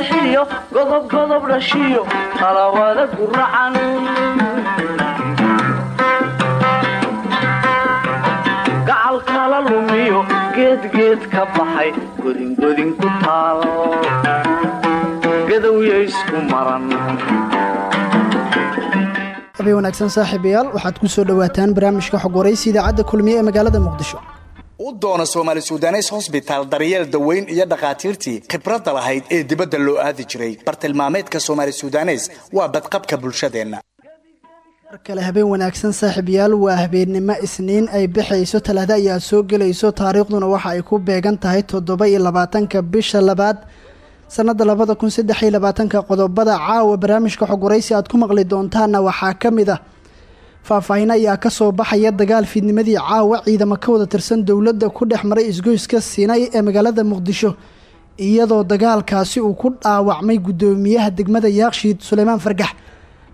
sixiyo godob godob dhashiyo talawada guracan gacal kala lumiyo geedgeed ka baxay godingodin ku taal gadowya isku maran. Wanaagsan saaxiibayaal waxaad ku soo dhowaataan barnaamijka xog waraysi idaacadda kulmiye ee magaalada muqdisho u doona soomaali sudanes hosbitaal daryeel daweyn iyo dhakhaatiirtii khibradda lahayd ee dibadda loo aadi jiray. Bartilmaameedka soomaali sudanes waa badqabka bulshadeenna. Mar kale habeen wanaagsan saaxiibayaal waa habeennimo isniin ay bixayso talaada ayaa soo gelayso taariikhduna waxa ay ku beegan tahay toddoba iyo labaatanka bisha labaad sanada labada kun saddex iyo labaatanka qodobada caawa barnaamijka xog aad ku maqli doontaanna waxaa ka mid ah faahfaahin ayaa ka soo baxaya dagaal fiidnimadii caawa ciidamo ka wada tirsan dowladda ku dhex maray isgoyska siinay ee magaalada muqdisho iyadoo dagaalkaasi uu ku dhaawacmay guddoomiyaha degmada yaakshiid suleymaan fargax.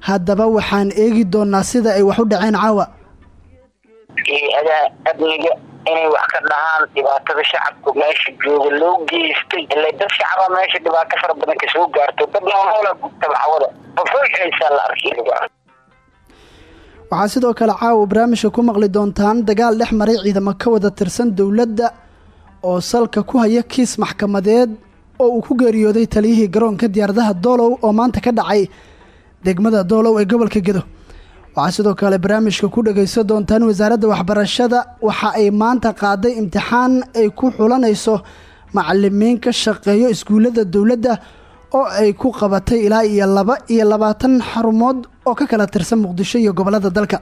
Haddaba waxaan eegi doonaa sida ay wax u dhaceen caawa. Amniga inay wax ka dhahaan dhibaatada shacabku meesha jooga loo geystay. Ila dad shacaba meesha dhibaato fara badan ka soo gaarto. Dad noolnoola gubta macwada ofoyxaysaa la arkay waxaa sidoo kale caawa barnaamijka ku maqli doontaan dagaal dhex maray ciidamo ka wada tirsan dowladda oo salka ku haya kiis maxkamadeed oo uu ku geeriyooday taliyihii garoonka diyaaradaha doolow oo maanta ka dhacay degmada doolow ee gobolka gedo. Waxaa sidoo kale barnaamijka ku dhagaysan doontaan wasaaradda waxbarashada waxa ay maanta qaaday imtixaan ay ku xulanayso macalimiin ka shaqeeyo iskuullada dowladda oo ay ku qabatay ilaa iyo laba iyo labaatan xarumood oo ka kala tirsan muqdisho iyo gobollada dalka.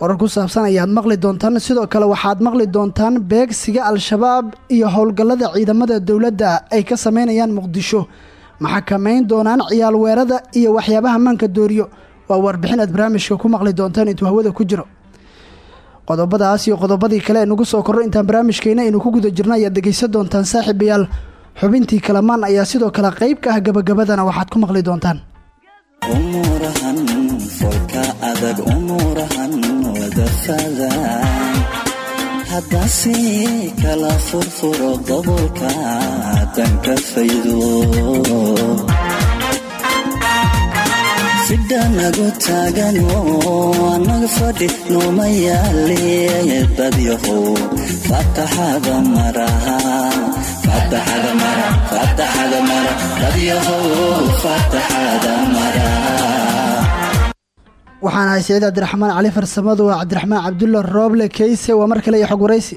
Warar saabsan ayaad maqli doontaan sidoo kale waxaad maqli doontaan beegsiga al-shabaab iyo howlgallada ciidamada dowladda ay ka sameynayaan muqdisho. Maxakamayn doonaan ciyaal weerada iyo waxyaabaha maanka dooriyo. Waa warbixin aad barnaamijka ku maqli doontaan intuu hawada ku jiro. Qodobadaas iyo qodobadii kale ee nagu soo korro intaan barnaamijkeena aynu ku guda jirno ayaad dhegaysan doontaan saaxiibayaal. Xubintii kalamaan ayaa sidoo kale qayb ka ah gabagabadana waxaad ku maqli doontaan umuurahan folka adag umuurahan wadafada haddase kala furfuro gobolka danka faydo sidhanagu taagano anaga fadhi nooma yaale dadyahow fataxada maraha waxaan ahay saciid cabdiraxmaan cali farsamadu waa cabdiraxmaan cabdulla rooble keyse waa mar kale iyo xog waraysi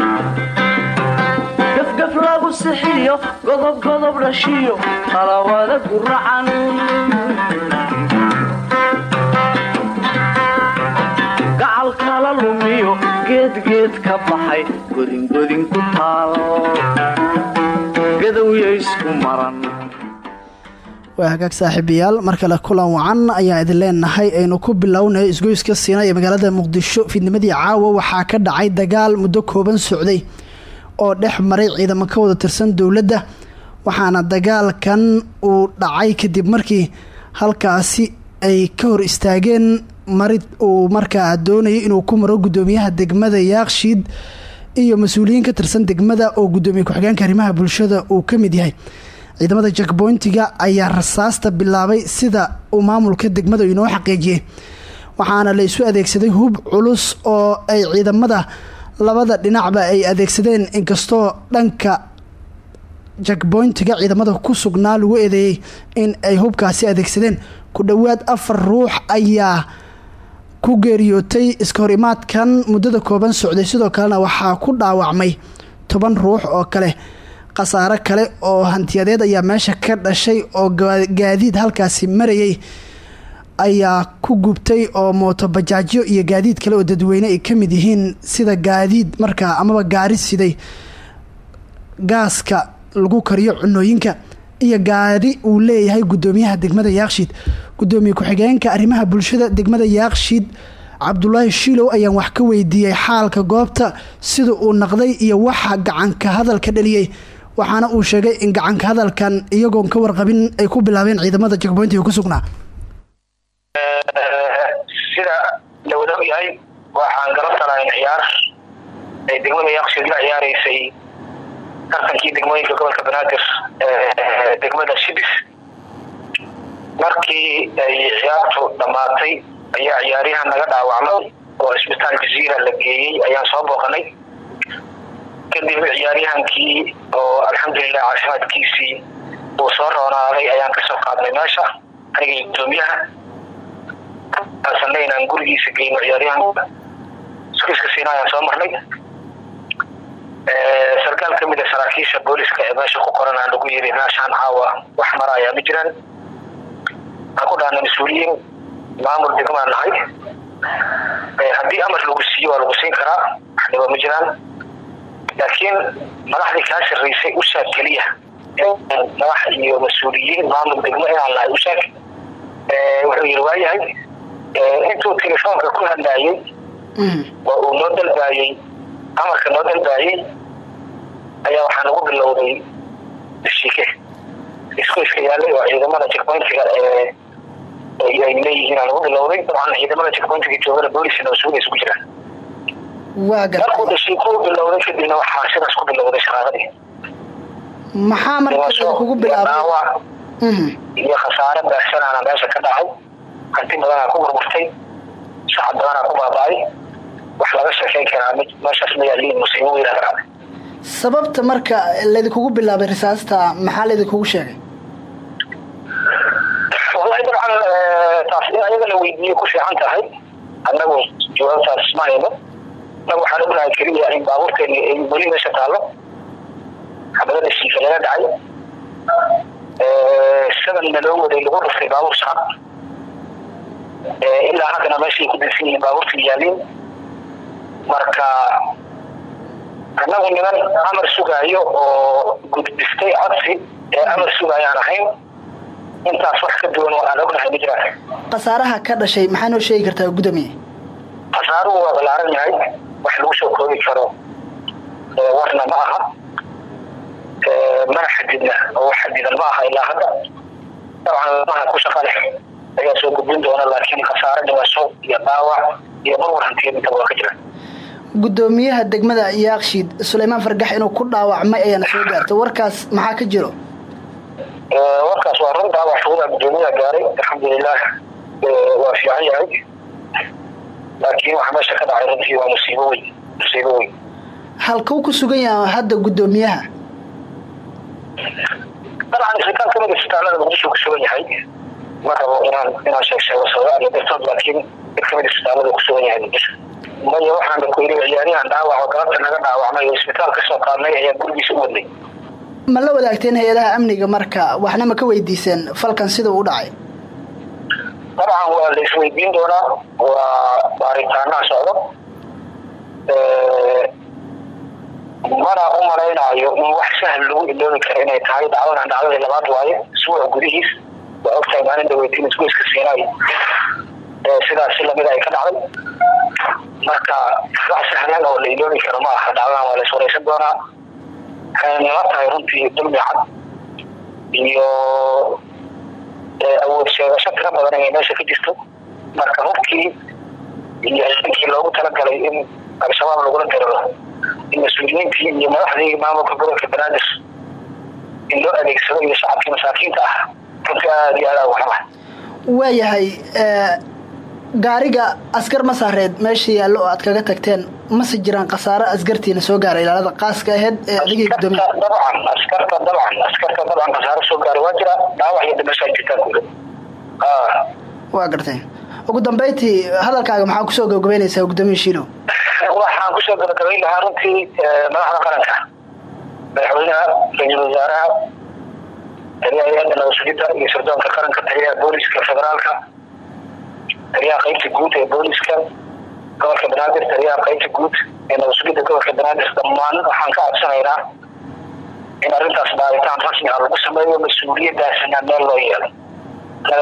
sixiyo godobgodob dhashiyo talawada guracan gacal kala lumiyo geedgeed ka baxay godingodin ku taal gadowya isku maran. Waa hagaag saaxiibayaal mar kale kulan wacan ayaan idin leenahay aynu ku bilownay isgoyska siina ee magaalada muqdisho fiidnimadii caawa waxaa ka dhacay dagaal muddo kooban socday oo dhex maray ciidamo ka wada tirsan dowladda waxaana dagaalkan uu dhacay kadib markii halkaasi ay ka hor istaageen marid uu markaa doonayay inuu ku maro guddoomiyaha degmada yaakshiid iyo mas'uuliyiin ka tirsan degmada oo guddoomiye ku-xigeenka arrimaha bulshada uu ka mid yahay. Ciidamada jakboyntiga ayaa rasaasta bilaabay sida uu maamulka degmada inoo xaqiijiyey waxaana la isu adeegsaday hub culus oo ay ciidamada labada dhinacba ay adeegsadeen inkastoo dhanka jakboyntiga ciidamada ku sugnaa lagu eedeeyey in ay hubkaasi adeegsadeen. Ku dhowaad afar ruux ayaa ku geeriyootay iska hor imaadkan muddada kooban socday. Sidoo kalena waxaa ku dhaawacmay toban ruux oo kale. Khasaare kale oo hantiyadeed ayaa meesha ka dhashay oo gaadiid halkaasi marayay ayaa ku gubtay oo mooto bajaajyo iyo gaadiid kale oo dadweyne ay ka mid yihiin sida gaadiid markaa amaba gaari siday gaaska lagu kariyo cunooyinka iyo gaari uu leeyahay guddoomiyaha degmada yaakshiid guddoomiye ku-xigeenka arrimaha bulshada degmada yaakshiid cabdulaahi shiilow ayaan wax ka weydiiyey xaalka goobta sida uu naqday iyo waxa gacanka hadalka dhaliyey waxaana uu sheegay in gacanka hadalkan iyagoon ka warqabin ay ku bilaabeen ciidamada jakboyntiga ku sugnaa sida la wada ogyahay waxaan galabta lahayn ciyaar. Ay degmada yaakshiid la ciyaaraysay tartankii degmooyinka gobolka banaadir degmada shibis markii ay ciyaartu dhammaatay ayaa ciyaaryahan naga dhaawacmay oo isbitaal jaziira la geeyey ayaan soo booqanay. Kadib ciyaaryahankii oo alxamdulilah caafimaadkiisii uu soo roonaaday ayaan ka soo qaadnay meesha aniga gudoomiyaha aasana inaan gurigiisa geyno ciyaaryahanka. Sukiska siina ayaan soo marnay. Sarkaal ka mid a saraakiisha booliska ee meesha ku qoran aan lagu yiri meeshaan caawa wax mara ma jiraan. Aan ku dhahnay mas'uuliyiin maamul degmaan nahay. Haddii amar lagu siiyo waa lagu siin karaa waxdhiba ma jiraan. Laakiin madaxdii kaa sarreysay ushaag keliya. Madax iyo mas'uuliyiin maamul degmo inaan nahay ushaag wuxuu yiri waayahay intuu telefoonka ku hadlaayey waa uu noo dalbaayey amarka noo dalbaayey ayaa waxaa nagu bilowday shike isku iska yaalay oo ciidamada jekpointiga ee ay leeyihiin aa nagu bilowday dabcan ciidamada jekpointiga joogana boolisna mas'uula isugu jiraan markuu dhashay ku bilowday kadibna waxaa sidaas ku bilowday shaqaaqadii maxaa marka kugu bilaabay iyo khasaare baahsanaana meesha ka dhacay hanti badanaa ku burburtay shacab badanaa ku baaba-ay. Wax laga sheekeyn karaa meeshaas ma yaaliin musiibo weyna ka dhacday sababta marka laydinkugu bilaabay risaasta maxaa laydinkugu sheegay? Wallahi dabcan taas in ayaga la weydiiyey ku fiican tahay annagu jawaabtaas ma hayno annagu waxaan ognahay keliya in baabuurteeni ay weli meesha taallo xabadada shiika laga dhacay sabanna loo waday lagu dhuftay baabuur shacab ilaa haddana meeshay ku dansan yihiin baabuurta yaaliin marka annagu niman amar sugaayo oo gudbistay codsi ee amar sugaayaan ahayn intaas wax ka duwan oo aan ognahay ma jiraan khasaaraha ka dhashay maxaa noo sheegi kartaa gudoomiye khasaaruhu waa ballaaran yahay wax lagu soo koobi karo. Warna ma aha. Mana xadidna oo wax xadidan ma aha ilaa hadda. Dabcan maha ku shaqa leh ayaa soo gudbin doona laakiin khasaare dhimasho iyo dhaawac iyo marwar hantiya intaba waa ka jiraan gudoomiyaha degmada yaakshiid suleymaan fargax inuu ku dhaawacmay ayaana soo gaartay warkaas maxaa ka jiro? Warkaas waa run dhaawac fuuda gudoomiyaha gaaray alxamdulilah waa fiican yahay. Laakiin waxa meesha ka dhacay runtii waa musiibo weyn musiibo weyn. Halkuu ku sugan yahay hadda gudoomiyaha? Dabcan isbitaal ka mid isbitaalada muqdisho ku sugan yahay ma rabo inaan inaan sheeg sheego sababa dartood laakiin mid ka mid isbitaalada ku sugan yahay muqdisho maya waxaan ku yiri ciyaaryahan dhaawac oo galabta naga dhaawacmay oo isbitaal ka soo qaadnay ayaa gurigiisa u wadnay ma la wadaagteen hay'adaha amniga marka waxna ma ka weydiiseen falkan sida u dhacay dabcan waa la isweydiin doonaa waa baaritaanaa socdo mana u malaynaayo in wax sahal lagu iloobi karo inay tahay dhacdadan dhacdadii labaad waaye isbuuca gudihiis waa ogtahay maalin dhaweytiin isgoyska siinaay sidaas si lamida ay ka dhacday. Marka wax sahlan oo la iloobi karo ma aha dhacdadan waa la iswareysan doonaa. Waxayna tahay runtii dulmi cad iyo awood sheegasho tiro badan inay meesha ka jirto marka hubkii iyo ciidankii loogu talagalay in al-shabaab lagula diriro in mas'uuliyiintii iyo madaxdii maamulka gobolka banaadir in loo adeegsado iyo shacabkii masaakiinta ah runtii aada iyo aada waxba waayahay gaariga askar ma saareed meesha yaallo oo aad kaga tagteen mase jiraan khasaaro askartiina soo gaaray ilaalada qaaska aheyd ee adigii gudoomiya dabcan askarta dabcan askarta dabcan khasaaro soo gaaray waa jira. Dhaawac iyo dhimasho ay jirtaan kule waa gartay. Ugu dambeyntii hadalkaaga maxaa ku soo gabagabeynaysaa gudoomiya shiilow waxaan ku soo gabagabayn lahaa runtii madaxda qaranka. Madaxweynaha ra'iisul wasaaraha taliyaha nabasugidda iyo sirdoonka qaranka taliyaha booliska federaalka. Taliyaha qaybta guud ee booliska gobolka banaadir taliyaha qaybta guud ee nabasugidda gobolka banaadir. Dhammaan waxaan ka codsanaynaa in arrintaas baaritaan rasmi ah lagu sameeyo mas'uuliyadaasina meel loo yeelo.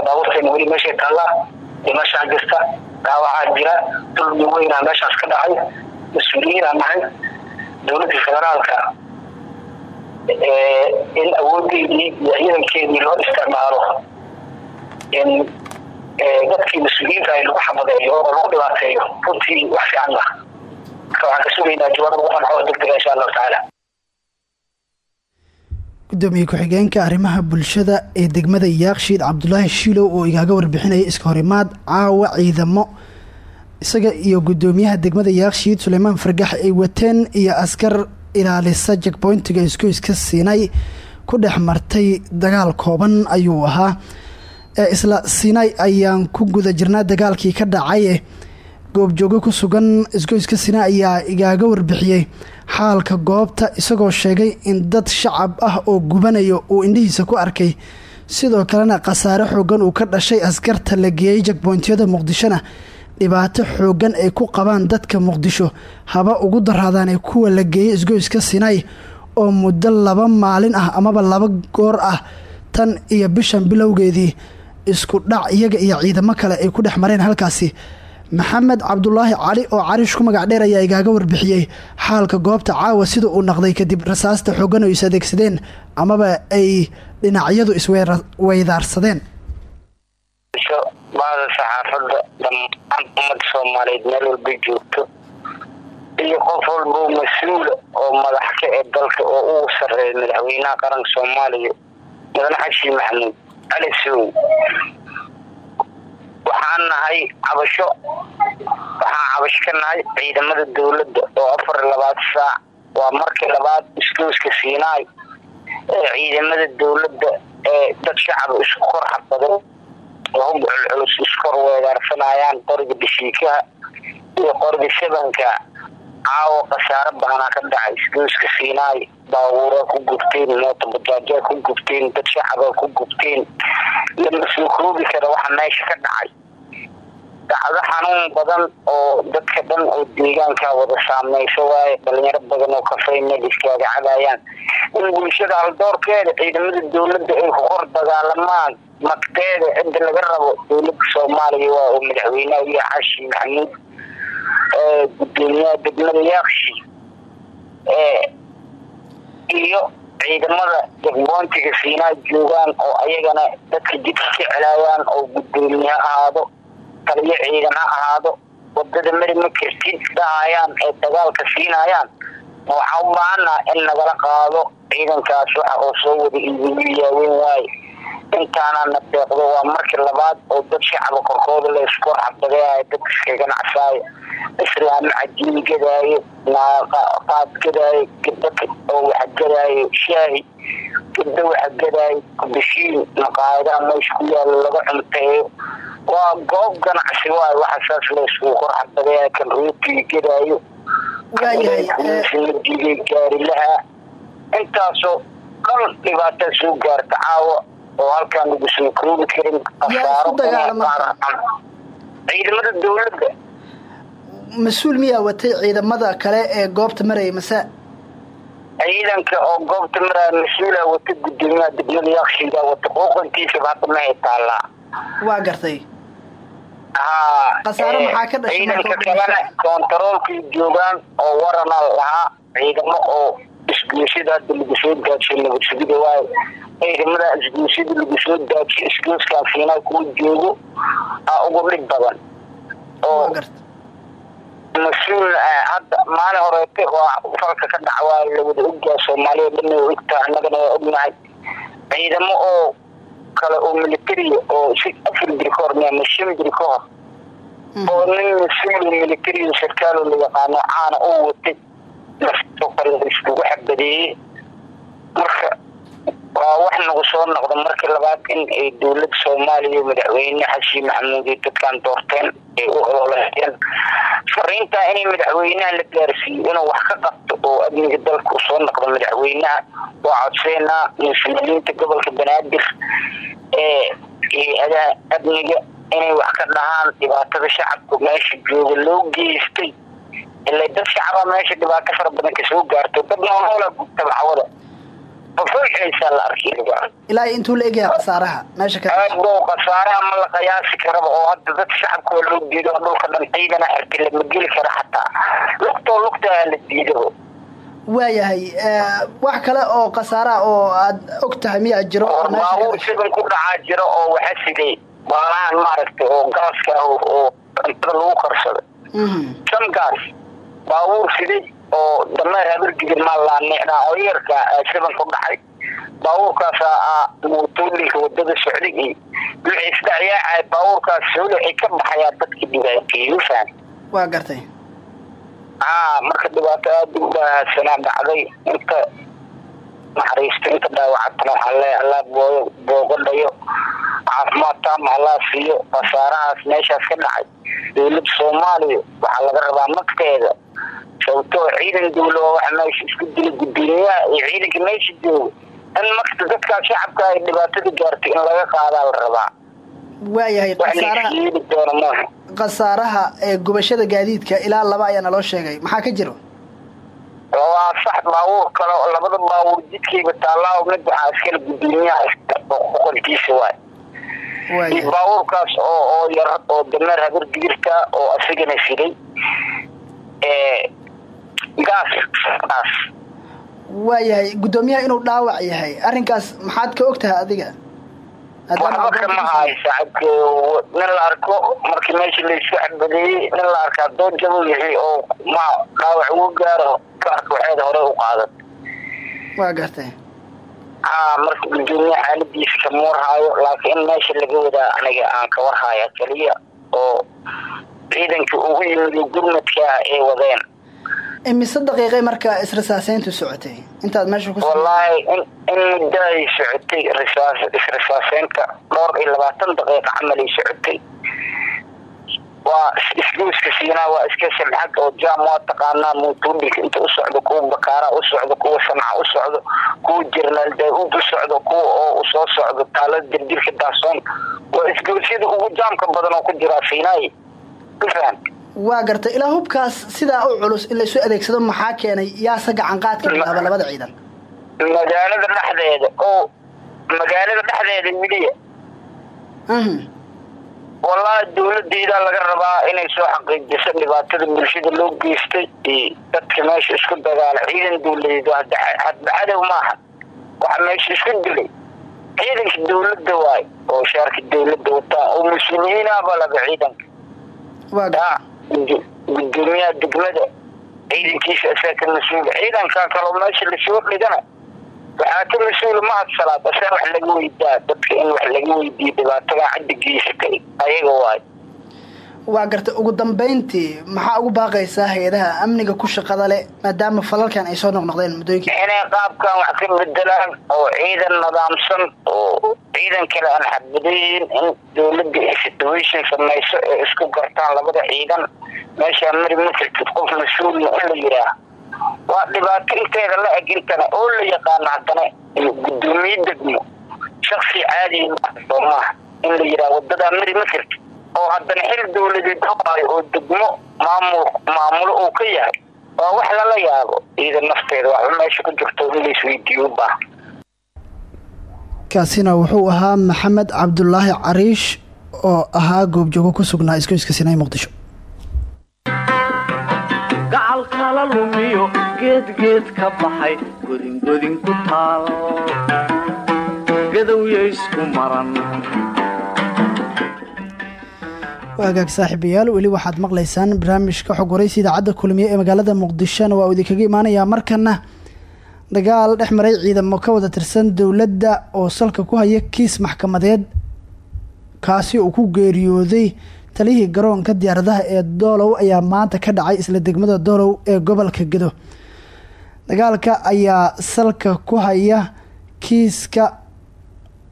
Baabuurteena weli meeshay taallaa dhimashaa jirta dhaawacaa jira dulmi meeshaas ka dhacay mas'uuliyiinaa nahay dowladda federaalka in awoodeydii iyo ciidankeedii loo isticmaalo in dadkii mas'uuliyiinta ay lagu xamadeeyo oo lagu dhibaateeyo runtii wax fiican ma waxaan ka sugaynaa jawaab lagu qanco oo degdega insha allahu tacaala gudoomiye ku-xigeenka arrimaha bulshada ee degmada yaakshiid cabdulaahi shiilow oo igaaga warbixinaya iska horimaad caawa ciidamo. Isaga iyo gudoomiyaha degmada yaakshiid suleymaan fargax ay wateen iyo askar ilaalisa jekboyntiga iskoyska siinay ku dhex martay dagaal kooban ayuu ahaa. Ee isla sinay ayaan ku guda jirnaa dagaalkii ka dhacay goobjoogo ku sugan. Isgoyska sina ayaa igaaga warbixiyey xaalka goobta isagoo sheegay in dad shacab ah oo gubanayo uu indhihiisa ku arkay. Sidoo kalena khasaare xoogan uu ka dhashay askarta la geeyey jagboontyada muqdishona dhibaato xoogan ay ku qabaan dadka muqdisho haba ugu daraadaane kuwa la geeyey isgoyska sinay oo muddo laba maalin ah amaba laba goor ah tan iyo bishan bilowgeedii. Isku dhac iyaga iyo ciidamo kale ay ku dhex mareen halkaasi. Maxamed cabdulaahi cali oo cariish ku magac dheer ayaa igaaga warbixiyey xaalka goobta caawa sida uu naqday kadib rasaasta xoogan oo is adeegsadeen amaba ay dhinacyadu isweydaarsadeen bahda saxaafadda dhammaan ummadda soomaaliyeed meel walbay joogto iyo qof walboo mas'uula oo madax ka ee dalka oo uu sareeya madaxweynaha qaranka soomaaliya mudane xashi maxamuud cali sow. Waxaan nahay cabasho waxaan cabasho ka nahay ciidamada dowladda oo afar labaad saac. Waa markii labaad iskooska siinaay ee ciidamada dowladda ee dad shacaba isku kor xabadeen oo hub culculus iskor weedaarsanayaan qoriga dashiikaha iyo qoriga shabanka. Caawo khasaaro badanaa ka dhacay isgooska siinaay baabuuraa ku gubteen mootobajaajaa ku gubteen dad shacabaa ku gubteen. Lama soo koobi kara waxa meesha ka dhacay dacdo xanuun badan oo dadka dhan oo deegaanka wada saameyso waaye dhalinyaro badan oo kafay meel iskaaga cadayaan. In bulshada haldoorkeeda ciidamada dowladda ay ku kor dagaalamaan magteeda cidda laga rabo dowladda soomaaliya waa uu madaxweynaha iyo xashi maxamuud gudoomiyaha degmada yaakshi iyo ciidamada jagboontiga siinaa joogaan oo ayagana dadka jidka ka celaayaan oo gudoomiye ha ahaado taliyo ciidan ha ahaado waddada mari ma kartid dhahayaan ee dagaalka siinayaan. Waxaan u baahannaha in nagala qaado ciidankaas waxa oo soo wada iibiyu yaaweyn waaye. Intaana na deeqdo waa markii labaad oo dad shacaba korkooda la isku xabadeyaayo dad iska ganacsaayo islaamo cajiin gadaayo qaad gadaayo gabda oo waxa gadaayo shaahi gabda waxa gadaayo kubashiin maqaayadaha ku yaalo laga cunteeyo waa goob ganacsi waayo waxa saas la isku kor xabadeyaayo kan rootiga gadaayo diiday gaarilaha. Intaasoo dhan dhibaataa soo gaarta caawa oo halkaan lagu soo koobi karin khasaaro ciidamada dowladda. Mas'uul miyaa watay ciidamada kale ee goobta maraya mase? Ciidanka oo goobta maraya mas'uulaa wata gudoomiyaha degmada yakshidaa wata quuqantiisaba hadda taallaa. Waa gartay haa Khasaare maxaa ka dhashay ciidanka kalena kontaroolkay joogaan oo warana lahaa ciidamo oo isgoosida hadda lagu soo daajiyo nabadsugida waayo. Ciidamada isgoosida lagu soo daajiyo isgooskaan siinaa kuwa joogo aa ugu dhib badan. Oo mas'uul hadda maalin horeete waa falka ka dhaca waa lawada ogyaa soomaaliya dhan waa ogtaa annagana waa ognahay. Ciidamo oo kale oo militariya oo afar biri ka hor ama shan biri ka hor oo nin mas'uul militariga sarkaalo la yaqaano caana oo watay naftoo kale iskugu xabadeeyey marka waa wax nagu soo noqda markii labaad in ay dowladda soomaaliya madaxweyne xashi maxamuud iyo dadkan doorteen ay u ololaheen fariintaa inay madaxweynaha la gaarsiiyo inuu wax ka qabto oo amniga dalka u soo noqdo madaxweynaha waa codseynaa mas'uuliyiinta gobolka banaadir ee hay'adaha amniga inay wax ka dhahaan dhibaatada shacabka meesha jooga loo geystay. Ila dad shacaba meesha dhibaato fara badan ka soo gaarto dad nooloola gubtaba cawada fafoolxaysaa la arkay ilaa intuu la egyahay khasaaraha meesha khasaaraha ma la qiyaasi karaba oo hadda dadka shacabka waa loo diido dhulka dhan ciidana xirtay lama geli kara xataa. Lugtoo lugtaa la diido. Waayahay wax kale oo khasaaraha oo aad og tahay miyaa jiro baabuur sidan ku dhacaa jira oo waxa sigay baalahan maaragtay oo gaaska ah oo- cuntada lagu karsado Mhm. shan gaas baabuur siday oo dameer habardigir maalaanecnaa oo yarka sidan ku dhacay. Baabuurkaasa ah mootooyinka waddada socday iyo wixii isdhacyaacay baabuurkaas ay ka baxayaa dadka dhibaateeyey mafaham waa gartay. Aa marka dhibaato aada u baahsanaa dhacday inta naxariista inta dhaawacatana waxaa le allaa boo boogadhayo caafimaad taama allaa siiyo khasaarahaas meeshaas ka dhacay. Dowladda soomaaliya waxaa laga rabaa nafteeda sababtoo ciidan dowla oo waxa meesha isku dila gudoomiyaha iyo ciidanka meesha jooga. In markasta dadkaa shacabka ay dhibaatada gaartay in laga qaadaa la rabaa. Waayahay wax khasaaraha gubashada gaadiidka ilaa laba ayaa naloo sheegay. Maxaa ka jiro? Waa sax baabuur kale oo labada baabuur jidkayba taallaa mid waxaa iskale gudoomiyaha boqolkiisa waay. Baabuurkaas oo oo yar oo dameer habar digirta oo asigana siday gaas gaas. Waayahay guddoomiyaha inuu dhaawac yahay. Arrinkaas maxaad ka og tahay adiga waxba kama hayo saaxiibka nin la arko markii meesha la isku xabadeeyey nin la arkaa doon jabo yahay oo ma dhaawac ugu gaaro kaarka waxeeda hore u qaadan. Waa gartay haa marka gudoomiye xaaladiisa kama warhaayo laakiin in meesha laga wadaa aniga aan ka warhaya keliya oo ciidanka ugu yimid oo gurmadka ay wadeen. Imise daqiiqay marka israsaaseyntu socotay? Intaad meesha ku wallaahi in in muddo ay socotay risaas israsaaseynta dhowr iyo labaatan daqiiqa camal ay socotay. Waa isluuska siinaa waa iska samxad oo jaam waa taqaanaa mootooyinka inta u socdo kuwa bakaara u socdo kuwa sanca u socdo kuwa jirnaal daauud u socdo kuwa oo soo socdo taalada dirdirka daasoon. Waa isgoosyada ugu jaamka badan oo ku jiraa siinaay waa gartay ilaa hubkaas sidaa u culus in laysu adeegsado maxaa keenay yaase gacan qaadka bilaaba labada ciidan? Magaalada dhexdeeda oo magaalada dhexdeeda weliya wallaahi dowladeyda laga rabaa inay soo xaqiijiso dhibaatada bulshada loo geystay iyo dadka meesha isku dagaala ciidan dowladeed hadda cadow maaha waxa meesha isku dilay. Ciidanka dowladda waay oo shaarka dowladda wataa oo mas'uuliyiinaba laga ciidanka gudo- gudoomiyaha degmada ciidankiisa asaa ka mas'uula ciidankan kaloo meesha la soo dhigana waxaa ka mas'uula mahadsalaad asaa wax laga weydaa dadka in wax laga weydiiyo dhibaatada caddi geysatay ayaga waay waa gartay ugu dambayntii maxaa ugu baaqaysaa hay'adaha amniga ku shaqada leh maadaama falalkan ay soo noqnoqdeen muddooyinkii? Inay qaabkan wax ka bedelaan oo ciidan nidaamsan oo ciidan kale aan xadbadayn in dowladda ay situation samayso ee isku gartaan labada ciidan. Meeshaa mari ma jirtid qof mas'uulna in la yidhaah waa dhibaato inteeda la eg intana oo la yaqaano haddana iyo gudoomiye degmo shaksi caadi oo maaha in la yidhaah wadadaa mari ma jirtid oo haddana xil dowladeed haayo oo degmo maamul maamulo uu ka yahay waa wax lala yaabo. Ciidan nafteeda waxba meesha ku jirto in la isweydiiyo u baahan. Kaasina wuxuu ahaa maxamed cabdulaahi cariish oo ahaa goobjoogo ku sugnaa iskoyska sinay muqdisho. Gacal kala lumiyo geedgeed ka baxay godingodin ku taal. Gadowya isku maran waagaag saaxiibayaal weli waxaad maqlaysaan barnaamijka xog waraysi idaacadda kulmiye ee magaalada muqdishona. Waa uu idinkaga imaanayaa markana dagaal dhex maray ciidamo ka wada tirsan dowladda oo salka ku haya kiis maxkamadeed kaasi uu ku geeriyooday taliyihii garoonka diyaaradaha ee doolow ayaa maanta ka dhacay isla degmada doolow ee gobolka gedo. Dagaalka ayaa salka ku haya kiiska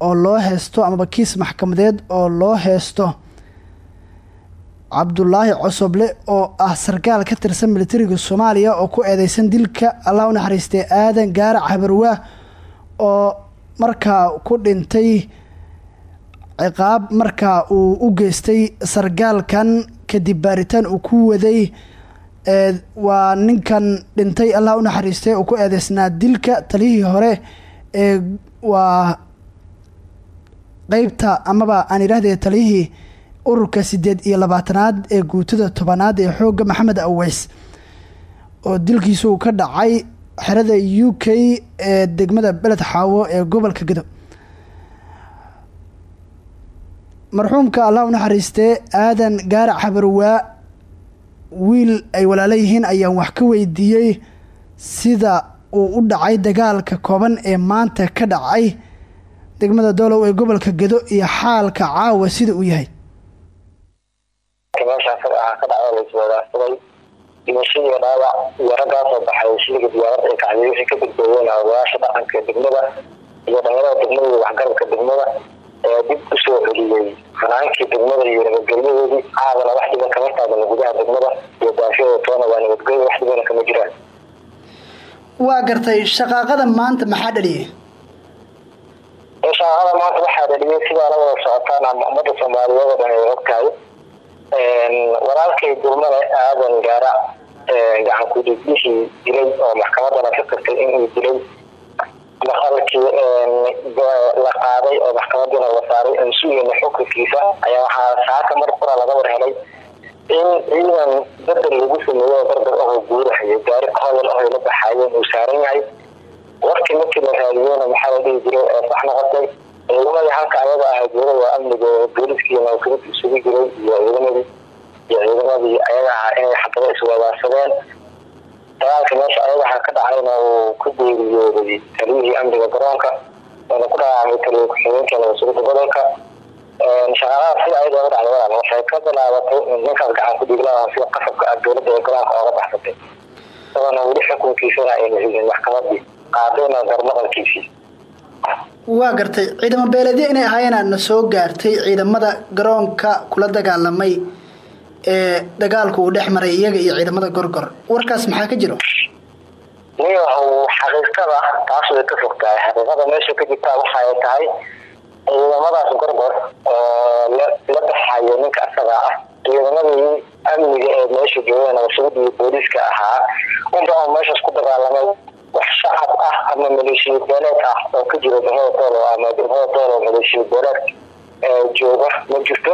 oo loo heesto amaba kiis maxkamadeed oo loo heesto cabdulaahi cosoble oo ah sarkaal ka tirsan militariga soomaaliya oo ku eedeysan dilka allah u naxariistay aadan gaarac habarwaa oo markaa ku dhintay ciqaab markaa uu u geystay sargaalkan kadib baaritaan uu ku waday waa ninkan dhintay allah u naxariistay uu ku eedeysnaa dilka taliyihii hore ee waa qeybta amaba aan idhaahdee taliyihii ururka sideed iyo labaatanaad ee guutada tobanaad ee xoogga maxamed aweys oo dilkiisu uu ka dhacay xerada u k ee degmada beled xaawo ee gobolka gedo. Marxuumka allah u naxariistee aadan gaarac habarwaa wiil ay walaalo yihiin ayaan wax ka weydiiyey sida uu u dhacay dagaalka kooban ee maanta ka dhacay degmada doolow ee gobolka gedo iyo xaalka caawa sida uu yahay meeshaas ah ka dhacda laiswadaarsaday dhimashadii dhaawac iyo raggaasoo baxay. Shiliga diyaaradda ee kacday wixii ka badbeeyeen odayaasha dhaqanka degmada iyo dhalinyarada degmada iyo waxgarabka degmada ee dib u soo celiyey fanaankii degmada iyo nabadgelyadoodii caadana wax kama taagana gudaha degmada iyo daafyada toona waa nabadgelya wax dhibana kama jiraan. Waa gartay shaqaaqada maanta maxaa dhaliyay? Shaqaaqada maanta waxaa dhaliyay sidaa la wada socotaan ama ummadda soomaaliyeed oo dhan ay ogtahay walaalkay dulmada aadan gaara gacan kudhigbihii dilay oo maxkamadana ka tagtay inuu dilay. Maqalkii la qaaday oo maxkamadina la saaray aan sugayna xukunkiisa ayaa waxaa saaka mar qura laga war helay. In ciidan bedel lagu sameeyo dardar ahoo guurahayo gaari hoyal ahoy la baxaayeen uu saaran yahay warkii markii la raadiyeyna maxaa la dhihi jiray ee sax noqotay ciidamadii halka ayaga ahayd wadawa amniga booliskii nabadgelid isugu jiray iyo ciidamadii iyo ciidamadii ayaga ahaa inay xabado iswadaarsadeen dagaalka meesha ayaga ahaa ka dhacayna uu ku geeriyooday taliyihii amniga garoonka oona ku dhawaamay taliya ku-xigeenka nabadsuguda gobolka. Shaqaalaha sida ayada uga dhacday walaal waxay ka bilaabatay ninkaas gacan ku dhiiglaha sida qasabka ah dowladda ee garoonka ooga baxsatay. Isagoona weli xukunkiisana ayna higin maxkamadii qaadayna garmaqalkiisii waa gartay ciidamo beeleedyo inay ahaayeen na soo gaartay ciidamada garoonka kula dagaalamay ee dagaalku uu dhex maray iyaga iyo ciidamada gorgor. Warkaas maxaa ka jiro? Niyahow xaqiiqada taas way ka fog xaqiiqada meesha ka jirtaa waxa ay tahay ciidamadaas gorgor oo la baxayo ninka asaga ah. Ciidamadii amniga ee meesha joogeen nabadsuguddii booliiska ahaa unba oo meeshaas ku dagaalamay wax shacab ah ama maleeshiya beeleed ah oo ka jira degmada doolo ama degmada doolo maleeshiya beeleed jooga ma jirto.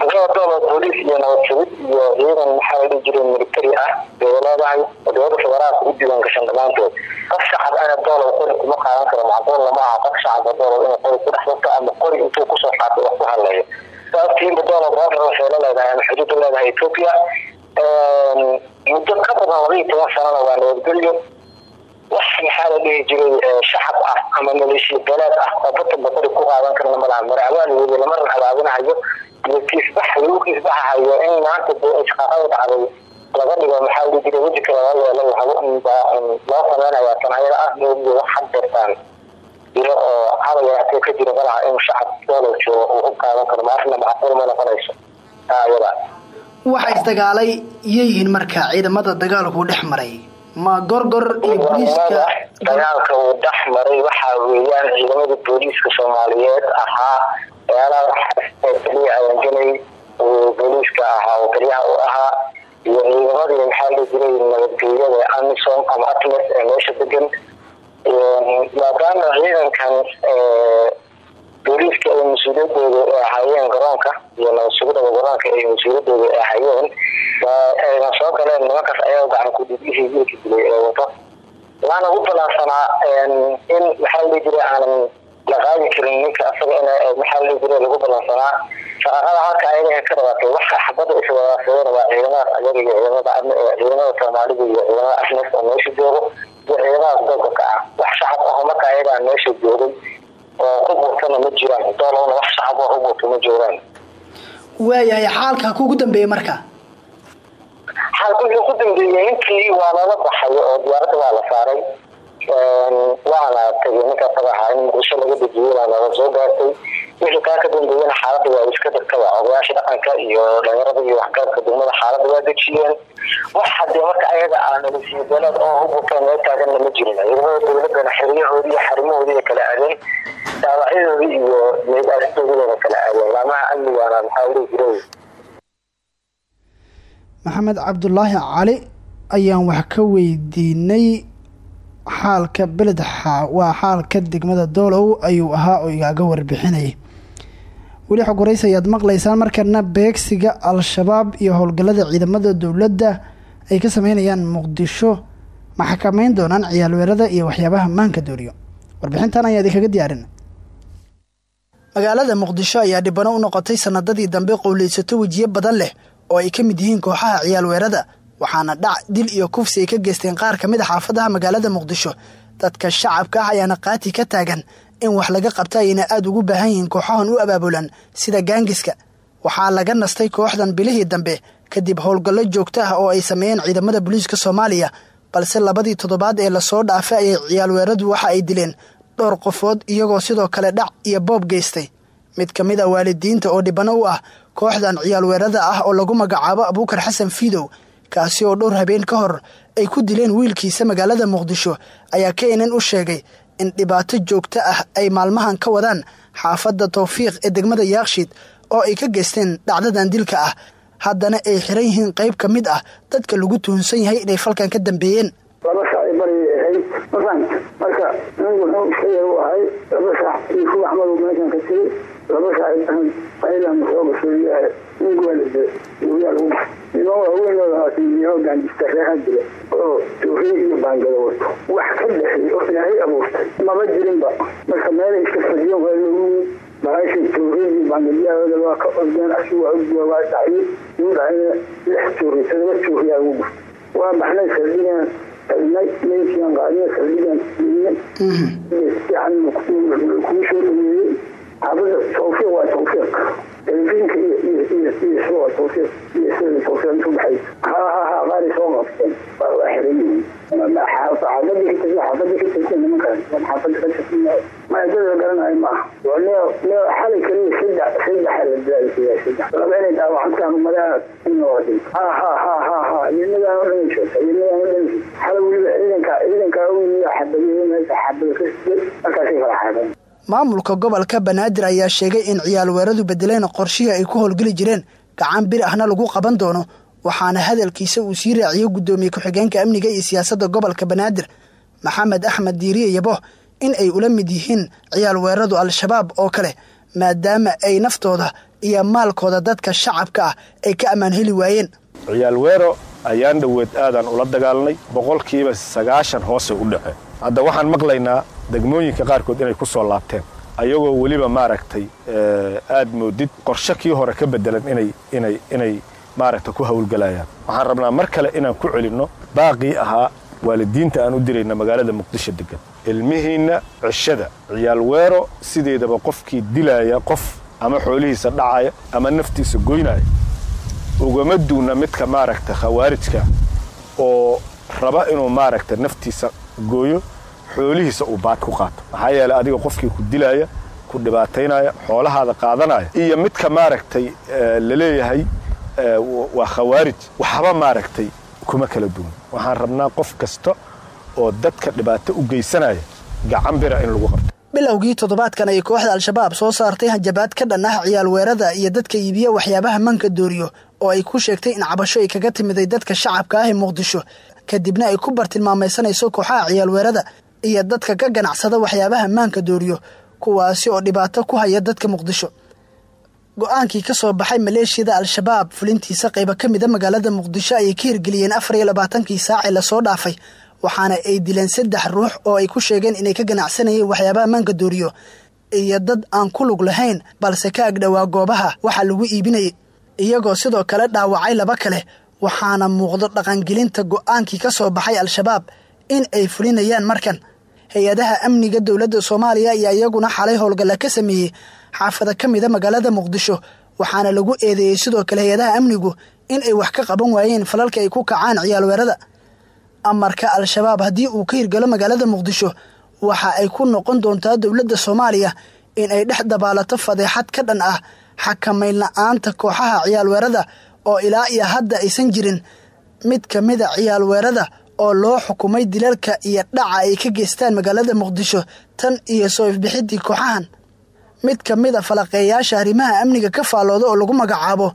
Degmada doolo booliis iyo nabadsugid iyo ciidan maxaa la dhihi jiray military ah oo dowladda federaalka u diiwaan gashan dhammaantood qof shacab ana doolo qori kuma qaadan karo macquul lama aha. Qof shacabka doolo inuu qori ku dhex ama qori intuu ku soo qaatay wax ku hadlayo. Sababtiinba doolo border waxay la leedahay ama xuduud la leedahay ethiopia muddo ka badan laba iyo toban sanana waa nabadgelyo wax maxaa la dhihi jiray shacab ah ama maleeshiya beeleed ah oo bata boqori ku qaadan karna malaha maracwaan weli lama rabaabinahayo iyo kiisbax lagu kiisbaxahayo in maanta shaqaaqada dhacday. Laga dhigo maxaa la dhihi jiray weji kale loo sameynaya tan ayada ah moogiyo wax had deertaan jiro oo habayaatee ka jira malaha in shacab doolo joogo uu u qaadan karo maarina macquul ma noqonayso ayada waxa isdagaalay iyayihiin marka ciidamada dagaalku dhex maray ma gorgor iyo booliiska dagaalka uu dhex maray waxaa weeyaan ciidamadii booliiska soomaaliyeed ahaa taliya ayanjanay booliiska ahaa oo taliyaha u ahaa iyo ciidamadii maxaa la jiray nabadgelyada amisom ama atlas ee meesha degan maadaama ciidankan booliiska ay mas'uuliyadooda ay ahaayeen garoonka iyo nabadsugidaba garoonka ay mas'uuliyadooda ay ahaayeen ayna soo galeen nimankaas ayaga gacan kudhibihii wiilka dilay ee wato waana u balaansanaa in maxaa la dhihi jiray aanan la qaadi karin ninka asaga in maxaa la dhihi jiray lagu balansanaa shaqaaqada halka ayaga ka dhawaatay waxa xabada iswadaarsadeen waa ciidamadaas ayaga iyo ciidamada ciidamada soomaalida iyo ciidamada afnes oo meesha joogo iyo ciidamadaas gobolka ah. Wax shacab aho marka ayagaa meesha joogay oo ku buurtana ma jiraan wax ma waayahay xaalka kugu dambeeyey marka. Xaalka wuxuu ku dambeeyey ninkii waa lala baxay oo diyaaradda waa la saaray. Waana tegay ninka fadaxa in muqdisho laga dejiyey baa nala soo gaartay wixii kaa ka dambeeyena xaaladda waa iska dadkaba odayaasha dhaqanka iyo dhalinyarada iyo waxgaradka degmada xaaladda waa dejiyeen. Wax hadee marka ayaga ah nabadsiyadeelad oo hubuka meel taaganna ma jirin ciidamada dowladana xeryahoodii iyo xarimahoodii kala aadeen daawacyadoodii iyo meedaasdoodana kala aadeen. Laamaha amnigaana maxaa uli jiray maxamed cabdulaahi cali ayaan wax ka weydiinay xaalka beled waa xaalka degmada doolow ayuu ahaa oo igaaga warbixinayay weli xog horeysa ayaad maqlaysaan markana beegsiga al-shabaab iyo howlgallada ciidamada dowladda ay ka sameynayaan muqdisho ma xakameyn doonaan ciyaalweerada iyo waxyaabaha maanka dooriyo. Warbixintan ayaa idinkaga diyaarin. Magaalada muqdisho ayaa dhibano u noqotay sanadadii dambe qowleysato wejiyo badan leh oo ay ka mid yihiin kooxaha ciyaalweerada waxaana dhac dil iyo kufsi ay ka geysteen qaar ka mid a xaafadaha magaalada muqdisho. Dadka shacabka ah ayaana qaati ka taagan in wax laga qabta ayna aada ugu baahan yihiin kooxahan u abaabulan sida gaangiska waxaa laga nastay kooxdan bilihii dambe kadib howlgallo joogto ah oo ay sameeyeen ciidamada booliiska soomaaliya balse labadii toddobaad ee la soo dhaafay ayay ciyaalweeradu waxa ay dileen dhowr qofood iyagoo sidoo kale dhac iyo boob geystay. Mid ka mid a waalidiinta oo dhibano u ah kooxdan ciyaalweerada ah oo lagu magacaabo abuukar xasan fiidow kaasi oo dhowr habeen ka hor ay ku dileen wiilkiisa magaalada muqdisho ayaa keenan u sheegay in dhibaato joogto ah ay maalmahan ka wadaan xaafadda tawfiiq ee degmada yaakshiid oo ay ka geysteen dhacdadan dilka ah. Haddana ay xiran yihiin qayb ka mid ah dadka lagu tuhunsan yahay inay falkan ka dambeeyeen. Laba sac ay bari ahayd. Mafahanta marka nin wuxuu iska yar ahay laba sac iyo ku axmadu meeshan ka tiri laba sac aylan soo gashay nin waalide yaa lagu baxay niman waaweyn gaanjista reeha jira oo tuurin iyo baangada wato wax ka dhexey oo ilaahay abuurtay maba jirinba marka meelay iska fadhiyen waa lagu bahasha tuurin iyo waa ka ordeen asi waa ogdiya waa dhacyo uu dhacayna lix tuuri todoba tuuriyaa lagu guftay waa baxnay saldhigan tagnay meydkian qaadiya saldhigan siiyey fiican kuu soo dhameeyey xaafada tawfiiq waa tawfiiq telefishinka iyo sida waa tawfiiq iyo sida tawfiiq intu baxay ha ha ha qaari soo qabteen waa waa xiran yihiin xaafadii ka tirsan xaafadii ka tirsan nimankaas xaafada ka tirsan maya dad la garanayo maaha waa ne ne xalay kaliya saddex saddex la bilaabisiyaa saddex laba inay dhaawacantaan umadaha in loo dhin ha ha ha ha ha iyanagaan o dhan joogta iyanagaan o dhan xalay weliba ciidanka ciidanka weliba xabadiyey meesha xabada ka siday markaasay kala xaadeen maamulka gobolka banaadir ayaa sheegay in ciyaal weeradu bedeleen qorshihii ay ku howlgeli jireen. Gacan bir ahna lagu qaban doono waxaana hadalkiisa uu sii raaciyey guddoomiye ku-xigeenka amniga iyo siyaasadda gobolka banaadir. Maxamed axmed diiriye yabo in ay ula mid yihiin ciyaal weeradu al-shabaab oo kale maadaama ay naftooda iyo maalkooda dadka shacabka ah ay ka ammaan heli waayeen. Ciyaal weero ayaan dhoweed aadaan ula dagaalnay boqolkiiba sagaashan hoose u dhace hadda waxaan maqlaynaa degmooyinka qaarkood inay ku soo laabteen. Ayagoo weliba maaragtay aad moodid qorshe kii hore ka bedelan inay inay inay maaragta ku hawlgalayaan. Waxaan rabnaa mar kale inaan ku celinno baaqii ahaa waalidiinta aan u dirayna magaalada muqdisho degan ilmihiinna cishada ciyaal weero sideedaba qofkii dilaaya qof ama xoolihiisa dhacaya ama naftiisa goynaya. Ugama duuna midka maaragta khawaarijka oo raba inuu maaragta naftiisa gooyo xoolihiisa uu baad ku qaato. Maxaa yeeley adiga qofkii ku dilaaya ku dhibaataynaya xoolahaada qaadanaya iyo midka maaragtay la leeyahay waa khawaarij. Waxba maaragtay kuma kala duwan. Waxaan rabnaa qof kasta oo dadka dhibaato u geysanaya gacan bira in lagu qabto. Bilowgii toddobaadkan ayay kooxda al-shabaab soo saartay hanjabaad ka dhan ah ciyaal weerada iyo dadka iibiya waxyaabaha manka dooriyo oo ay ku sheegtay in cabasho ay kaga timiday dadka shacabka ah ee muqdisho. Kadibna ay ku bartilmaamaysanayso kooxaha ciyaal weerada iyo dadka ka ganacsada waxyaabaha maanka dooriyo kuwaasi oo dhibaato ku haya dadka muqdisho. Go'aankii ka soo baxay maleeshiyada al-shabaab fulintiisa qayba ka mida magaalada muqdisho ayay ka hirgeliyeen afar iyo labaatankii saacee la soo dhaafay waxaana ay dileen saddex ruux oo ay ku sheegeen inay ka ganacsanayeen waxyaabaha maanka dooriyo iyo dad aan ku lug lahayn balse ka agdhowaa goobaha waxa lagu iibinayay. Iyagoo sidoo kale dhaawacay laba kale waxaana muuqdo dhaqangelinta go'aankii ka soo baxay al-shabaab in ay fulinayaan markan hay'adaha amniga dowladda soomaaliya ayaa iyaguna xalay howlgalla ka sameeyey xaafada ka mida magaalada muqdisho waxaana lagu eedeeyey sidoo kale hay'adaha amnigu in ay wax ka qaban waayeen falalka ay ku kacaan ciyaalweerada. Amarka al-shabaab haddii uu ka hirgalo magaalada muqdisho waxa ay ku noqon doontaa dowladda soomaaliya in ay dhex dabaalato fadeexad ka dhan ah xakamayn la'aanta kooxaha ciyaalweerada oo ilaa iyo hadda aysan jirin. Mid ka mida ciyaalweerada oo loo xukumay dilalka iyo dhaca ay ka geystaan magaalada muqdisho tan iyo soo ifbixidii kooxahan. Mid ka mid a falaqeeyaasha arrimaha amniga ka faallooda oo lagu magacaabo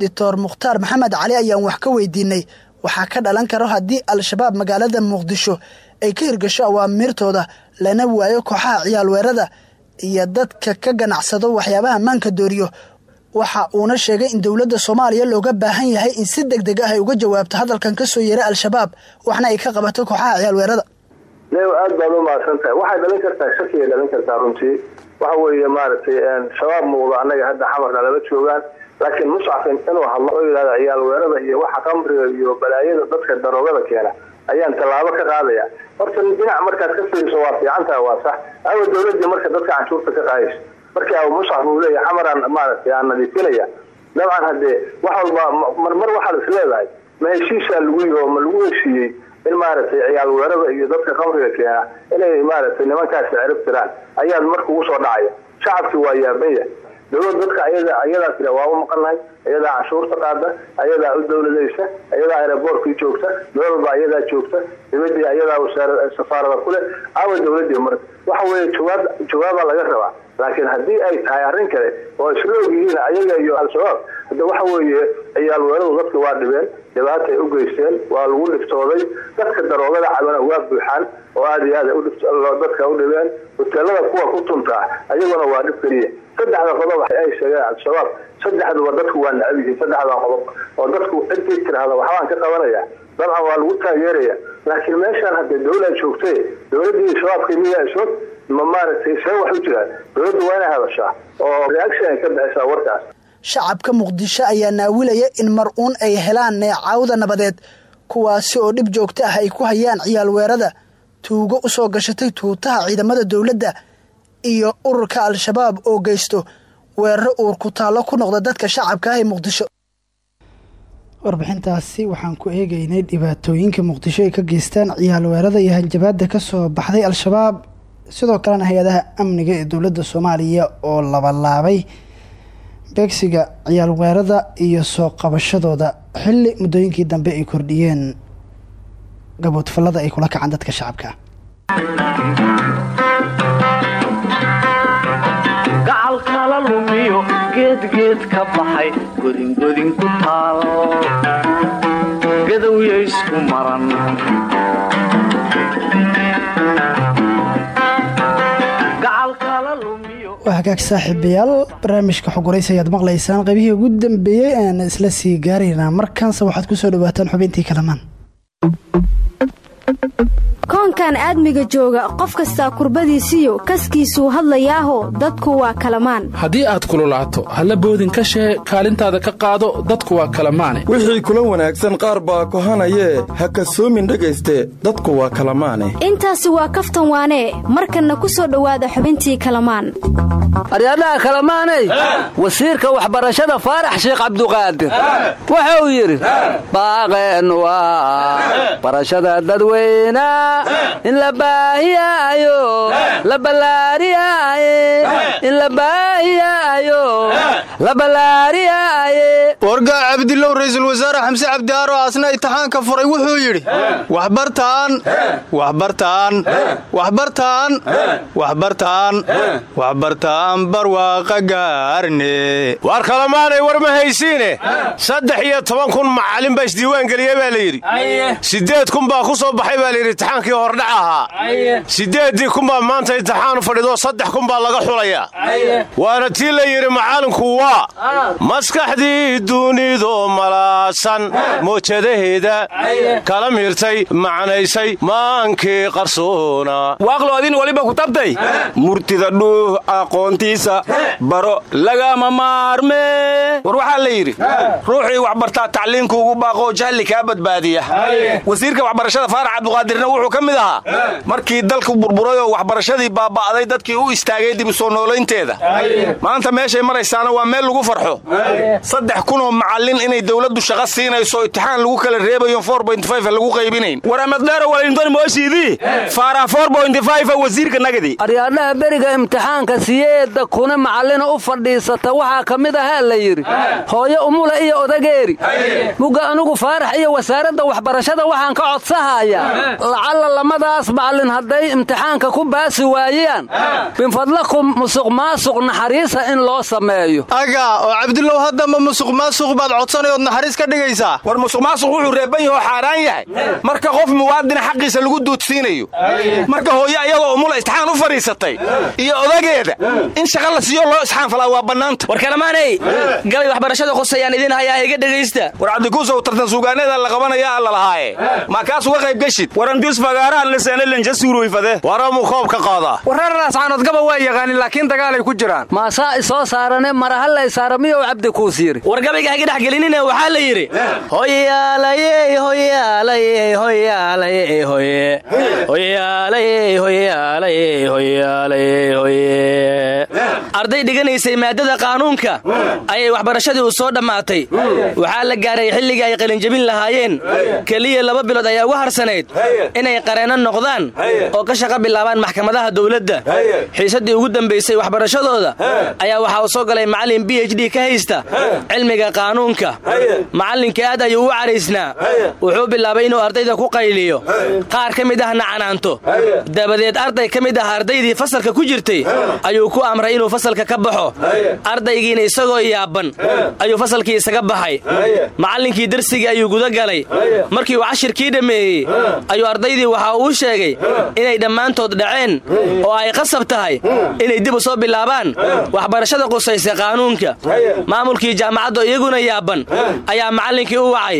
doctor mukhtaar maxamed cali ayaan wax ka weydiinay. Waxaa ka dhalan karo haddii al-shabaab magaalada muqdisho ay ka hirgasho awaamiirtooda lana waayo kooxaha ciyaalweerada iyo dadka ka ganacsado waxyaabaha maanka dooriyo waxa uuna sheegay in dowladda soomaaliya looga baahan yahay in si deg deg ah ay uga jawaabto hadalkan ka soo yeeray al-shabaab waxna ay ka qabato kooxaha ciyaalweerada lew aad baad u mahadsan tahay waxay dhalin kartaa shakiyay dhalin kartaa runtii. Waxa weeye maaragtay shabaab muuqda annaga hadda xamarna lama joogaan. Laakiin muscafin inuu hadlo oo yidhahda ciyaalweerada iyo waxa qamriga iyo balaayada dadka daroogada keena. Ayaan tallaabo ka qaadaya horta dhinac markaad ka fiiriso waa fiicantaha waa sax. Awa dowladii marka dadka canshuurta ka qaadayso markii abu muscaf uu leeyahay xamaraan maaragtay aan nadiifinaya dabcan haddee wax walba marmar waxaad is leedahay ma heshiishaa lagu yihi oo ma lagu heshiiyey in maaragtay ciyaalweerada iyo dadka qamriga keena inay maaragtay nimankaasi cirib tiraan. Ayaad marka ugu soo dhacaya shacabkii waa yaabanya dowlad dadka ayada ayadaa tira waa u maqannahay ayadaa canshuurta qaada ayadaa u dowladaysa ayadaa aeroboortkii joogta dowladba ayadaa joogta dibadii ayadaa safaarada kule aawa dowladii waxa weeye jawaab jawaabaa laga rabaa laakiin haddii ay tahay arrin kale oo isla ogyihiin ayaga iyo al-shabaab hadda waxa weeye ciyaalweeradu dadka waa dhibeen dhibaatay u geysteen waa lagu dhiftooday dadka daroogada cabana waa buuxaan oo aada iyo aad dadka u dhibeen hoteelada kuwa ku tuntaa ayaguna waa dhib keliya. Saddexda qodob ay sheegeen al-shabaab saddexduba dadku waa necab yihiin saddexda qodob oo dadku intii tiraahda waxbaan ka qabanaya dabcan waa lagu taageeraya laakiin meeshaan haddee dowlad joogtay dowladii shabaabka miyaa isog ma maaragtay see wax u jiraan? Dowladdu waa inay hadashaa oo reaction ay ka bixisaa warkaas. Shacabka muqdisho ayaa naawilaya in mar uun ay helaan neecaawda nabadeed kuwaasi oo dhib joogto ah ay ku hayaan ciyaalweerada tuugo u soo gashatay tuutaha ciidamada dowladda iyo ururka al-shabaab oo geysto weeraro uur ku taallo ku noqda dadka shacabka ah ee muqdisho. Warbixintaasi waxaan ku eegeynay dhibaatooyinka muqdisho ay ka geystaan ciyaalweerada iyo hanjabaada ka soo baxday al-shabaab sidoo kalena hay'adaha amniga ee dowladda soomaaliya oo labalaabay beegsiga ciyaalweerada iyo soo qabashadooda. Xilli muddooyinkii dambe ay kordhiyeen gaboodfallada ay kula kacaan dadka shacabka. Gacalkala lumiyo geedgeed ka baxay godingodin ku taal. Gadowya isku maran waa hagaag saaxiibayaal barnaamijka xogwaraysa ayaad maqlaysaan. Ugu dambeeyey aan isla sii gaaraynaa markaanse waxaad ku soo dhawaataan xubintii kalamaan koonkan aadmiga jooga qof kastaa kurbadiisiyo kaskiisuu hadlayaaho dadku waa kalamaan. Haddii aad kululaato halla boodin ka shee kaalintaada ka qaado dadku waa kalamaane. Wixii kula wanaagsan qaar baa kohanayee ha kasoomin dhegayste dadku waa kalamaane. Intaasi waa kaftan waanee markanna ku soo dhowaada xubintii kalamaan. Aryadhaha kalamaanay wasiirka waxbarashada faarax sheekh cabduqaadir waxa uu yidhi baaqeennu waa barashada dadweyna in la baahiyaayo la ballaariyaaye in la baahiyaayo la ballaariyaaye wargaa cabdilow ra'iisul wasaare xamse cabdiaaro aasna imtixaanka furay wuxuu yidhi waxbartaan waxbartaan waxbartaan waxbartaan waxbartaan barwaaqa gaarne waar kalamaanay war ma haysiine saddex iyo toban kun macallin baa isdiiwaan geliye baa la yidhi siddeed kun baa ku soo baxay baa layidhi imtixaankii hordhac ahaa. Siddeeddii kun baa maanta imtixaan fadhido saddex kun baa laga xulayaa waana tii la yidhi macallinku waa maskaxdii dunidu malaasan muujadaheeda kala miirtay macnaysay maankii qarsoona. Waaqloodin weliba ku tabtay? Murtida dhuuh aqoontiisa baro lagama maarmee war waxaa la yidhi ruuxii wax bartaa tacliinkuugu baaqoo jahli kaa badbaadiya. Wasiirka waxbarashada faarax cabduqaadirna wuxuu ka mid ahaa markii dalku burburay oo waxbarashadii baaba'day dadkii u istaagay dib u soo noolaynteeda maanta meeshay maraysaana waa meel lagu farxo. Saddex kunoo macallin inay dowladdu shaqo siinayso itixaan lagu kala reebayo lagu qaybinayn. Waramadheero walintoni mooshiidii faarax wasiirka nagadi. Aryaadhaha beriga imtixaanka siyeedda kuna macallina u fadhiisata waxaa ka mid ahaa la yidhi hooyo umula iyo odageeri. Mugga anugu faarax iyo wasaaradda waxbarashada waxaan ka codsahayaa lacalla lamadaas macallin hadday imtixaanka ku baasi waayaan binfadlakum musuq maasuq naxariisa in loo sameeyo. Aga oo cabdulow haddama musuq maasuq baad codsanayood naxariis ka dhigaysaa. War musuq maasuq wuxuu reeban yaho xaaraan yahay. Marka qof muwaadina xaqiisa lagu duudsiinayo. Marka hooyo iyadoo umula istixaan u fadhiisatay iyo odageeda. In shaqa la siiyo loo isxaanfalaa waa bannaanta. War kalamaanay gabay waxbarashada qosayaan idin hayaa iga dhegaysta. War cabdikuusow tartan suugaaneeda la qabanaya alla lahaaye. Maa kaas uga qayb geshid? Warandius fagaarahan liseenilinja suuruyfade waramu koob ka qaadaa warreeraas caanoodgaba waa yaqaanin laakiin dagaalay ku jiraan. Maasaa isoo saarane marahallay saara miyou cabdikuus yidhi war gabayga haga dhex gelinine waxaa la yidhi hoyaalayey hoyaalayey hoyaalayey hoye hoyaalayey hoyaalayey hoyaalayey hoye arday dhiganaysay maadada qaanuunka ayay waxbarashadii u soo dhammaatay. Waxaa la gaaray xilligii ay qalinjabin lahaayeen. Keliya laba bilood ayaa ugu harsanayd inay qareenno noqdaan oo ka shaqo bilaabaan maxkamadaha dowladda. Xiisaddii ugu dambaysay waxbarashadooda ayaa waxaa u soo galay macallin b h d ka haysta cilmiga qaanuunka. Macallinka aad ayuu u caraysnaa. Wuxuu bilaabay inuu ardayda ku qayliyo. Qaar ka mid ahna canaanto dabadeed arday ka mid ah ardaydii fasalka ku jirtay ayuu ku amray inuu fasalka ka baxo. Ardaygiina isagoo yaaban ayuu fasalkii isaga baxay. Macallinkii darsigii ayuu guda galay. Markii uu cashirkii dhammeeyey ayuu ardaydii waxa uu sheegay inay dhammaantood dhaceen oo ay qasab tahay inay dib u soo bilaabaan. Waxbarashada qusaysa qaanuunka. Maamulkii jaamacadda iyaguna yaaban. Ayaa macallinkii u wacay.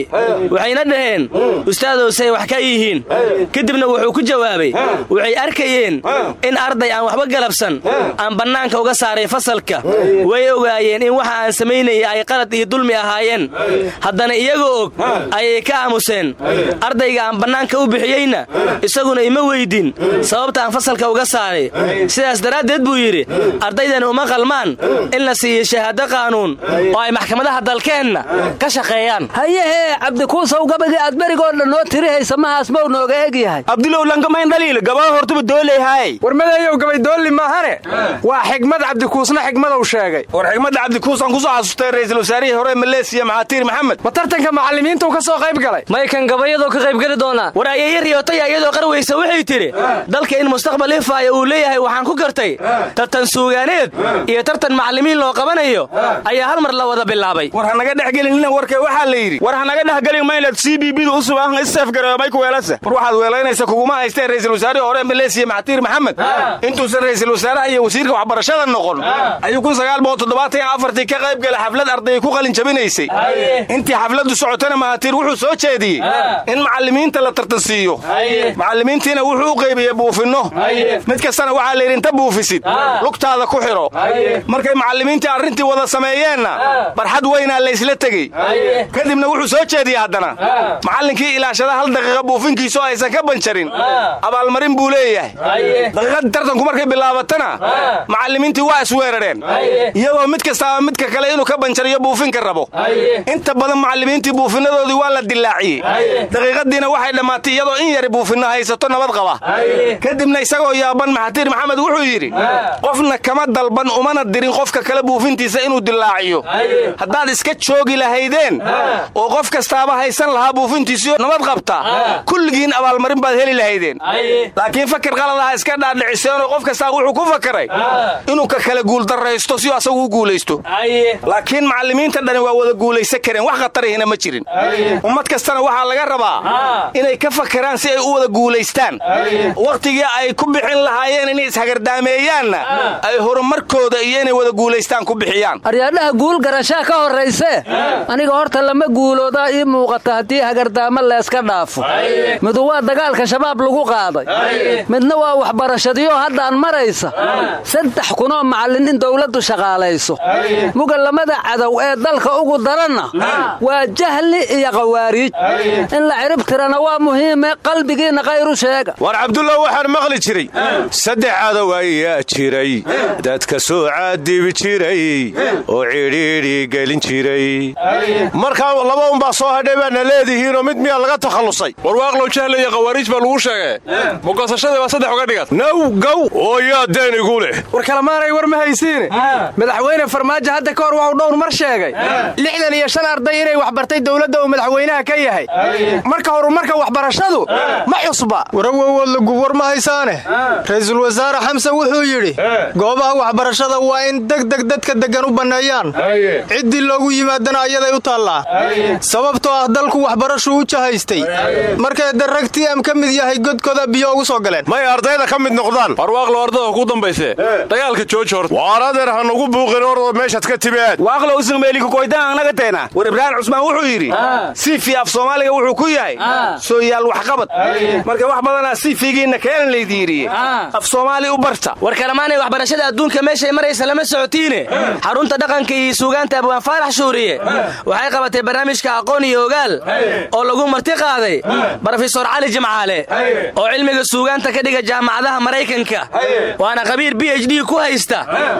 Waxayna dhaheen ustaadowsay wax ka yihiin. Kadibna wuxuu ku jawaabay waxay arkayeen in arday aan waxba galabsan aan bannaanka uga saaray fasalka. Way ogaayeen in waxa aan samaynayay ay qalad iyo dulmi ahaayeen. Haddana iyagoo og ayay ka aamuseen. Ardayga aan bannaanka u bixiyeyna isaguna ima weydin. Sababta aan fasalka uga saaray sidaas daraaddeed buu yidhi ardaydani uma qalmaan in la siiyo shahaado qaanuun. Oo ay maxkamadaha dalkeenna ka shaqeeyaan. Hayehee cabdikuusow gabagii aad berigoo dhan noo tirihaysa mahaas mau nooga eg yahay. Abdilow lankamayn dhaliil gabaa hortuba dooleyhaay war madeeyow gabay doolli maahane? Waa xigmad cabdikuusna xigmadow sheegay. War xigmadda cabdikuusaan ku soo xasustay ra'iisul wasaarihii hore maleesiya maxaatiir maxamed. Ma tartanka macallimiintuu ka soo qayb galay? Maykan gabayadoo ka qaybgeli doonaa. War ayeeye riyootaya iyadoo qarwaysa waxay tidhi dalka in mustaqbal ifaaya uu leeyahay waxaan ku gartay tartan suugaaneed iyo tartan macallimiin loo qabanayo ayaa hal mar la wada bilaabay. War hanaga dhexgelinina warkee waxaa la yidhi war hanaga dhexgelin maynad c b bdu u sugan isafgareemay ku weelasa war waxaad weelaynaysa kuguma haysteen ra'iisul wasaarihii hore maleesiya maxatiir maxamed. Intuusan ra'iisul wasaaraha iyo wasiirka waxbarashada noqon. Ayuu tii ka qayb galay xaflad arday ku qalin jabinaysay. Intii xafladdu socotana mahatiir wuxuu soo jeediyey in macallimiinta la tartansiiyo macallimiintiina wuxuu u qaybiyey buufinno. Mid kastana waxaa layidhi inta buufisid lugtaada ku xidho markay macallimiintii arrintii wada sameeyeenna barxad weynaa laysla tegey. Kadibna wuxuu soo jeediyey haddana. Macallinkii ilaashada hal daqiiqa buufinkiiso aysan ka banjarin. Abaalmarin buu leeyahay. Daqiiqadii tartanku markay bilaabatana macallimiintii waa isweerareen. Iyagoo mid kastaaba midka kale inuu ka banjariyo buufinka rabo. Inta badan macallimiintii buufinadoodii waa la dilaaciyey. Daqiiqadiina waxay dhammaatay iyadoo in yari buufinno haysato nabad qaba. Kadibna isagoo yaaban maxatiir maxamed wuxuu yidhi qofna kama dalban umana dirin qofka kale buufintiisa inuu dilaaciyo. Haddaad iska joogi lahaydeen oo qof kastaaba haysan lahaa buufintiisiyo nabad qabta. Kulligiin abaalmarin baad heli lahaydeen. Laakiin fakir qaladaha iska dhaadhiciseenoo qof kastaa wuxuu ku fakaray inuu ka kale guuldarraysto si asagu u guulaysto. Laakiin macallimiinta dhani waa wada guulaysan kareen wax khatarihina ma jirin. Ummad kastana waxaa laga rabaa inay ka fakaraan si ay wada guulaystaan. Wakhtigii ay ku bixin lahaayeen inay ishagardaameeyaanna ay horumarkooda iyo inay wada guulaystaan ku bixiyaan. Aryaadhaha guul garashaa ka horrayse aniga horta lama guuloodaa ii muuqata haddii hagardaamo leeska dhaafo. Midu waa dagaalka shabaab lagu qaaday. Midna waa waxbarashadiyo haddaan maraysa. Saddex kunoo macallin in dowladdu shaqaalayso. Muga lamada cadow ee dalka ugu daranna waa jahli iyo khawaariij in la cirib tirana waa muhiime qalbigiinna khayru sheega. War cabdullah waxaan maqli jiray. Saddex cadow ayaa jiray. Dadka soo caadibi jiray. Oo cidhiidhi gelin jiray. Markaa laba unbaa soo hadhay baadna leedihiinoo mid miyaa laga takhallusay warwaaqlow jahle iyo khawaariij baa lagu sheegay. Mugosashadii baa saddex uga dhigat now gow oo yaa deen igu leh. War kalemaanay war ma haysiine madaxweyne farmaajo hadda ka hor waxuu dhowr mar sheegay. Lixdan iyo shan arday inay waxbartay dowladda uu madaxweynaha ka yahay. Marka horumarka waxbarashadu ma cusba. Warawowoodlagu war ma haysaane ra'iisul wasaare xamsan wuxuu yidhi goobaha waxbarashada waa in degdeg dadka deggan u banneeyaan ciddii loogu yimaadana ayaday u taallaa. Sababtoo ah dalku waxbarashuu u jahaystay. Markay darragtii am ka mid yahay godkooda biyo ugu soo galeen. May ardayda ka mid noqdaan. Warwaaqlo ardada ku dambayse. Dagaalka jooji horta waar adeer ha nugu buuqin ordo meeshaad ka timaad waaqlo usugmeelikakoytaan annaga teena war ibraahim cusmaan wuxuu yidhi sifi af soomaaliga wuxuu ku yahay soo yaal waxqabad marka wax badanaa sifigiinna keenan laydiiriye af soomaali u barta. War kalamaanay waxbarashada adduunka meeshay maraysa lama socotiine. Xarunta dhaqanka iyo suugaanta abwaan faarax shuuriye waxay qabatay barnaamijka aqoon iyo ogaal oo lagu marti qaaday brofesor cali jimcaale oo cilmiga suugaanta ka dhiga jaamacadaha maraykanka. Waana qabiir b h d ku haysta.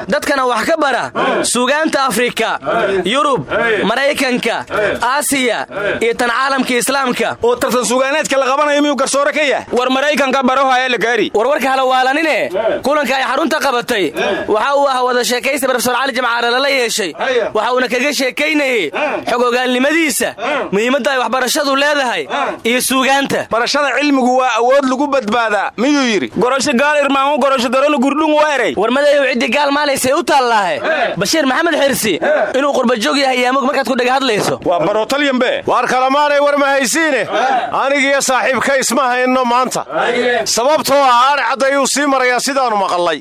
Dadkana wax ka bara suugaanta afrika yurub maraykanka aasiya iyo tan caalamka islaamka. Oo tartan sugaaneedka la qabanayo miyuu garsoore ka yahay war maraykanka barahoaya la gaari. Warwarka halawaalanine kulanka ay xarunta qabatay. Waxa uu ah wada sheekaysta brofesor cali jimcaale lala yeeshay. Waxa uuna kaga sheekaynayey xog ogaalnimadiisa muhiimadda ay waxbarashadu leedahay iyo suugaanta. Barashada cilmigu waa awood lagu badbaadaa miyuu yidhi? Gorosho gaal irmaamo gorosho darona gurdhun waa eray. War madayow ciddii gaal maalaysay u taallaahe bashiir maxamed xirsi inuu qurbajoog yahay yaamug markaad ku dhega hadlayso waa barootalyambe waar kalamaanay war ma haysiine? Anigiyo saaxiibka isma hayno maanta. Sababtoo ah aari caddayuu sii marayaa sidaannu maqallay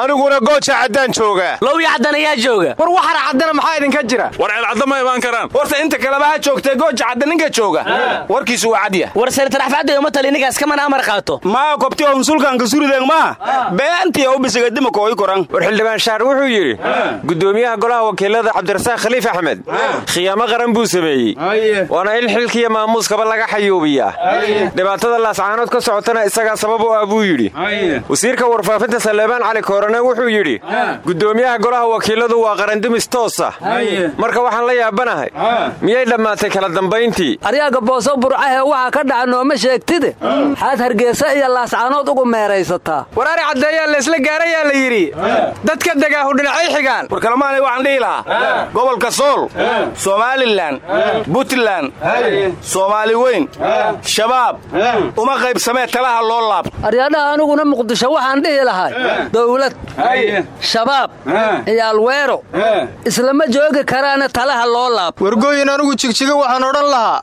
aniguna gooja caddaan joogaa lowya caddan ayaa jooga. War waxara caddana maxaa idinka jira? War ceelcadda ma imaan karaan. Horta inta kaleba ha joogtee gooja cadda ninka jooga. Warkiisu waa cadyah war seertaraxfadday uma tali ninkaas kamana amar qaato. Maa kobti oo unsulkanka surideen maa? Beentii oo bisagadimaka oy koran. War xildhibaan shaar wuxuu yidhi gudoomiyaha golaha wakiilada cabdirasaaq khaliif axmed khiyaamo qaran buu sameeyey. Waana in xilkiiyo maamuuskaba laga xayuubiyaa dhibaatada laascaanood ka socotana isagaa sabab u ah buu yidhi. Wasiirka warfaafinta saleebaan cali koorane wuxuu yidhi gudoomiyaha golaha wakiiladu waa qarandumis toosa. Marka waxaan la yaabanahay miyay dhammaatay kala dambayntii? Aryaaga booso burcahee waxaa ka dhaca nooma sheegtide? Xaad hargeysa iyo laascaanood ugu meeraysataa war ari caddeeyaa laysla gaarayaa la yidhi dadka degaahu dhinacay xigaan. War kalamaanay waxaan dhihi lahaa gobolka sool somalilan puntland soomaali weyn shabaab uma qaybsamee talaha loo laabto aryadhaha aniguna muqdisho waxaan dhihi lahay dowlad shabaab iyo alweero islama joogi karaane talaha loo laabto wargooyin anigu jigjiga waxaan odhan lahaa.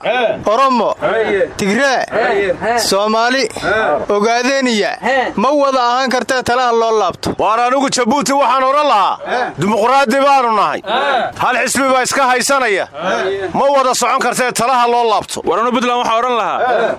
Oromo tigree soomaali ogaadeeniya ma wada ahaan kartee talaha loo laabto. Waar anigu jabuuti waxaan odhan lahaa dimuqraadi baannu nahay. Hal xisbi baa iska haysanaya. Ma wada socon kartee talaha loo laabto. War anu buntland waxaa odhan lahaa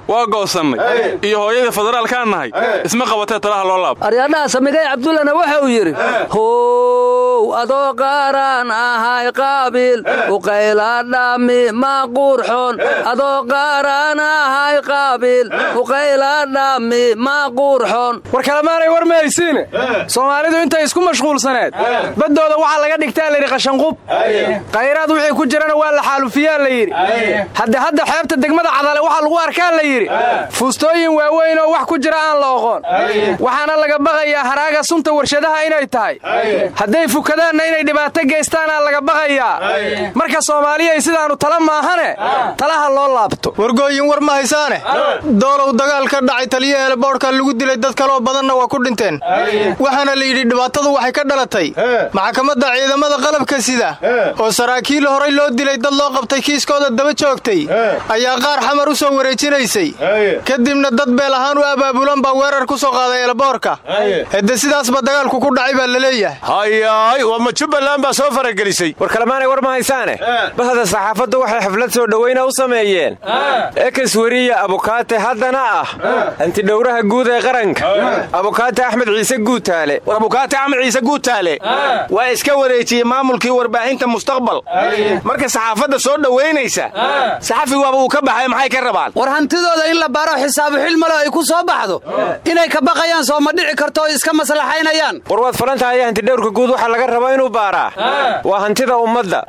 waa goosannay iyo hooyadii federaalkaan nahay. Isma qabatee talaha loo laabto aryadhaha samigay cabdullana waxa uu yidhi how adoo qaaraan ahay qaabiil uqayladhami ma quurxoon adoo qaaraan ahay qaabiil uqayladhami ma quurxoon war kalemaanay war ma haysiine soomaalidu intay isku mashquulsaneed. Baddooda waxaa laga dhigtaa layidhi qashanqub. Khayraad wixii ku jirana waa la xaalufiyaa la yidhi. Hadde hadda xeebta degmada cadale waxaa lagu arkaa la yidhi fuustooyin waaweyn oo wax ku jira aan la oqoon waxaana laga baqayaa haraaga sunta warshadaha inay tahay. Hadday fukadaanna inay dhibaato geystaanaa laga baqayaa. Marka soomaaliyay sidaannu tala maahane talaha loo laabto. Wargooyin war ma haysaane? Doolow dagaal ka dhacay taliya heeleboodhka lagu dilay dad kaloo badanna waa ku dhinteen. Waxaana la yidhi dhibaatadu waxay ka dhalatay maxkamadda ciidamada qalabka sida oo saraakiil horay loo dilay dad loo qabtay kiiskooda daba joogtay ayaa qaar xamar u soo wareejinaysay kadibna dad beel ahaan u abaabulan baa weerar ku soo qaaday eelaboorka hede sidaasba dagaalku ku dhacay baa la leeyahay. Hayaay waa ma jubbaland baa soo faragelisay. War kalemaanay war ma haysaane? Bahda saxaafaddu waxay xaflad soo dhowayna u sameeyeen. Ekes weriya abukaate haddana ah. Hantidhowraha guud ee qaranka. Abukaate axmed ciise guutaale war abukaate axmed ciise guutaale waa iska wareejiyey maamulkii warbaahinta mustaqbal. Marka saxaafadda soo dhowaynaysa saxafi waaba uu ka baxay maxay ka rabaan? War hantidooda in la baaro xisaabu xilmalo ay ku soo baxdo. Inay ka baqayaan soo ma dhici karto oo iska maslaxaynayaan. War waad falan tahay hantidhowrka guud waxaa laga rabaa inuu baaraa? Waa hantida ummadda.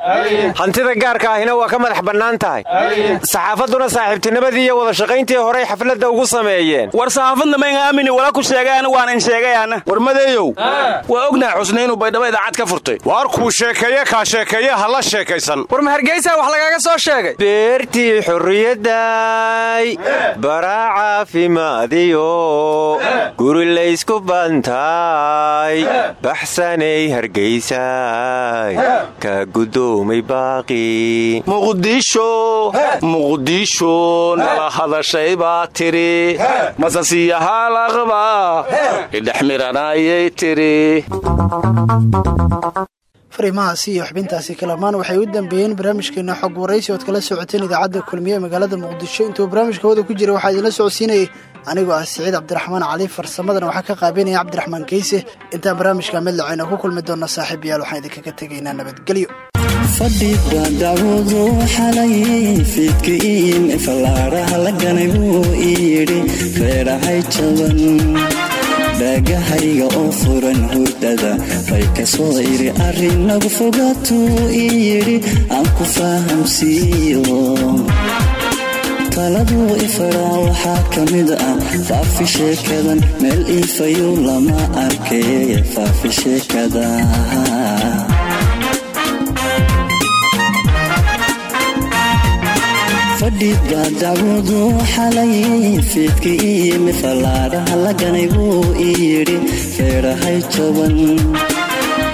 Hantida gaarka ahina waa ka madax bannaan tahay. Saxaafadduna saaxiibtinimadii iyo wada shaqayntii horey xafladda ugu sameeyeen. War saxaafadna mayn aamini wala ku sheegaana waan in sheegayaana. War madeeyow waa ognahay xusne inuu baydhabo idaacad ka furtay. Waar kuu sheekeeye kaa sheekeeye ha la sheekaysan. War ma wax lagaaga soo sheegay? Beertii xurriyadday baraa caafimaadiyo guri laysku bantaay baxsanay hargaysay ka gudoomay baaqi muqdisho nala hadashay baa tiri masasiyahalaqba idhexmiranayay tiri fariimahaasi iyo xubintaasi kalamaan waxay u dambeeyeen barnaamijkeena xog waraysi ood kala socoteen idaacadda kulmiye magaalada muqdisho. Intuu barnaamijka wada ku jira waxaa idinla socodsiinayay anigoo ah siciid cabdiraxmaan cali farsamadana waxaa ka qaabeynaya cabdiraxmaan keyse intaan barnaamijka midlacayna ku kulmi doona saaxiib waxaan idinkaga tegaynaa nabadgelyo fadhiba dacwadu xalay fiidkiin fallaaraha la ganay buu iyidhi reerahay jaban dhaagahayga oo furan hurdada fay ka soo idhi arrinagu fogaatuu ii yidhi aan ku fahamsiiyo. Taladuu ifaraa waxaa ka mid ah faafi sheekadan meel iifayu lama arkay faafi sheekada fadhiba dacwadu xalay fiidkii iyimi fallaadhaha la ganay buu ii yidhi feerahay jaban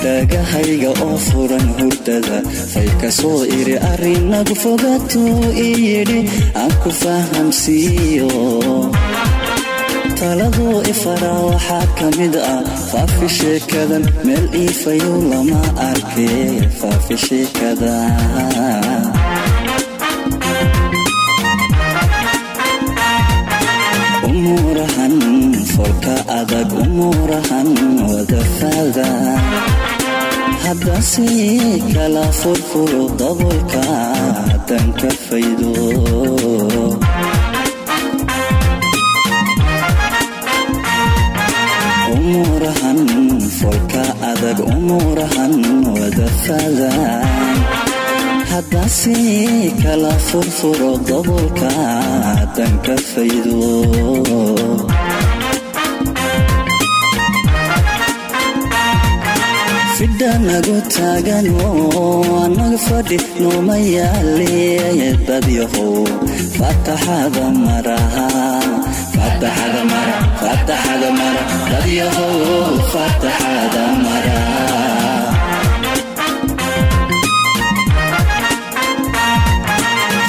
dhaagahayga oo furan hurdada fay ka soo idhi arrinagu fogaatuu ii yidhi aan ku fahamsiiyo taladuu ifaraa waxaa ka mid ah faafi sheekadan meel iifayu lama arkay faafi sheekada folka adag umuurahan wadafada haddase kala furfuro dabolka danka faydo. Kala furfuro dabolka danka faydo fidhanagu taagano anaga fadhi nooma yaale dadyahow fataxada maraha fataxada mara fataxada mara dadyahow fataxada mara.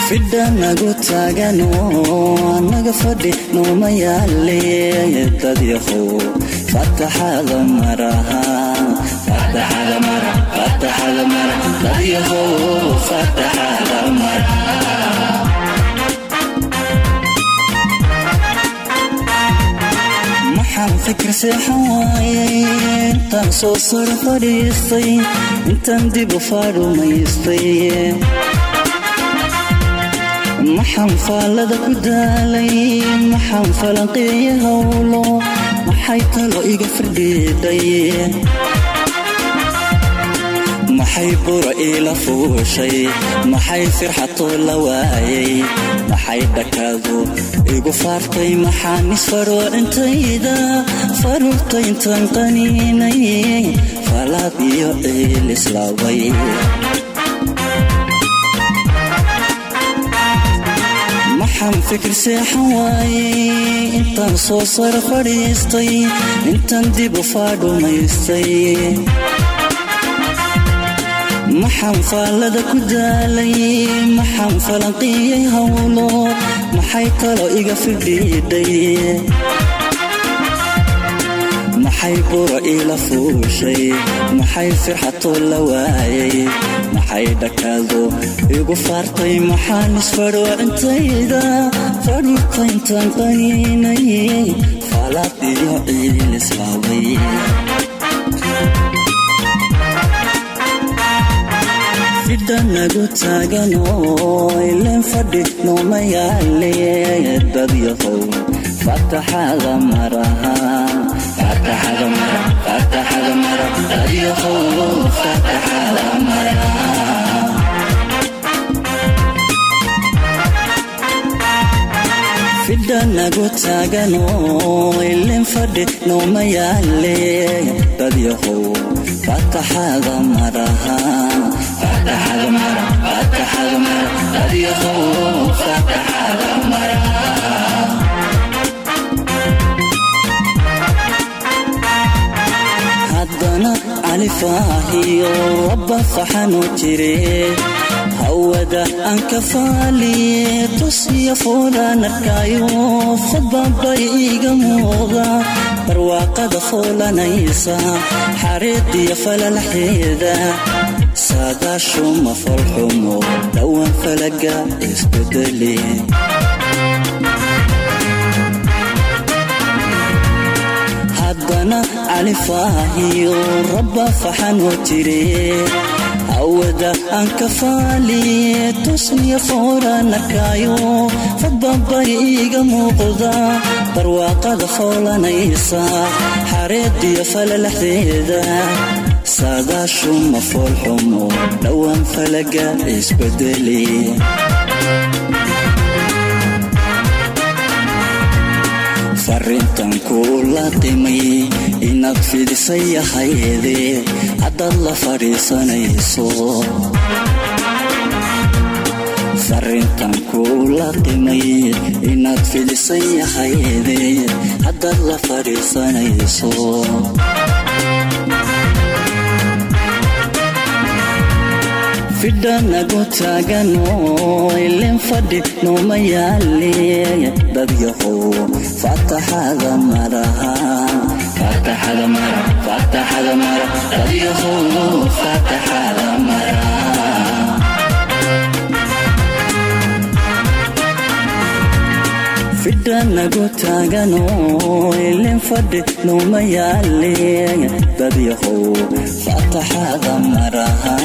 Fidhanagu taagano anaga fadhi nooma yaale dadyahow fataxada maraha fikir seexan waayay intaan soo saro fadhiistay intaan dib u faarumaystay. Maxaan faallada ku daalay maxaan falanqeeya howlo maxay talo iga firdhiidhay maxay bura iila fuushay? Maxay firxatoo la waayay? Maxay dhakadu igu faartay? Maxaan isfaroo intayda faruurta intaan qaniinay falaad iyo ciil islaabay maxaan fikir seexan waayay intaan soo saro fadhiistay intaan dib u faadhumaystay maxaan faallada ku daalay maxaan falanqiyey howlo maxay talo iga fidhiidhay maxay buro ila fuushay maxay firxatoo la waayay? Maxay dhakaado igu faartay maxaan isfadho intayda fadhuta intaan qaniinay faalaad iyo ciil islaaway fidhanagu taaganoo ileen fadhi nooma yaale dadyahow fataxada maraha maraha fidhanagu taaganoo ileen fadhi nooma yaale dadyahow fataxada maraha fataxada mara fataxada mara dadyahow fataxada maraha haddana califaahiyo rabba faxanu jire hawada aan ka faaliye tusiya foolaan arkaayo fadbabay iiga muuqda barwaaqada foolanaysa xareediya falalaxeeda saadaashuma falxumo dhowaan falaga isbedeli haddana califaahiyo rabba faxanoo jire hawada aan ka faaliye tusniya foolaan arkaayo fadbabay iiga muuqda barwaaqada foolanaysa xareediya falalaxdeeda saadaashuma foolxumo dhowaan falaga isbedeli farintan kuu la dimay inaad fidisay ahayde haddaad la fadhiisanayso farintan kuu la dimay inaad fidisay ahayde haddaad la fadhiisanayso fidhanagu taaganoo ileen fadhi nooma yaale dadyahow fataxada maraha fidhanagu taaganoo ileen fadhi nooma yaale dadyahow fataxada maraha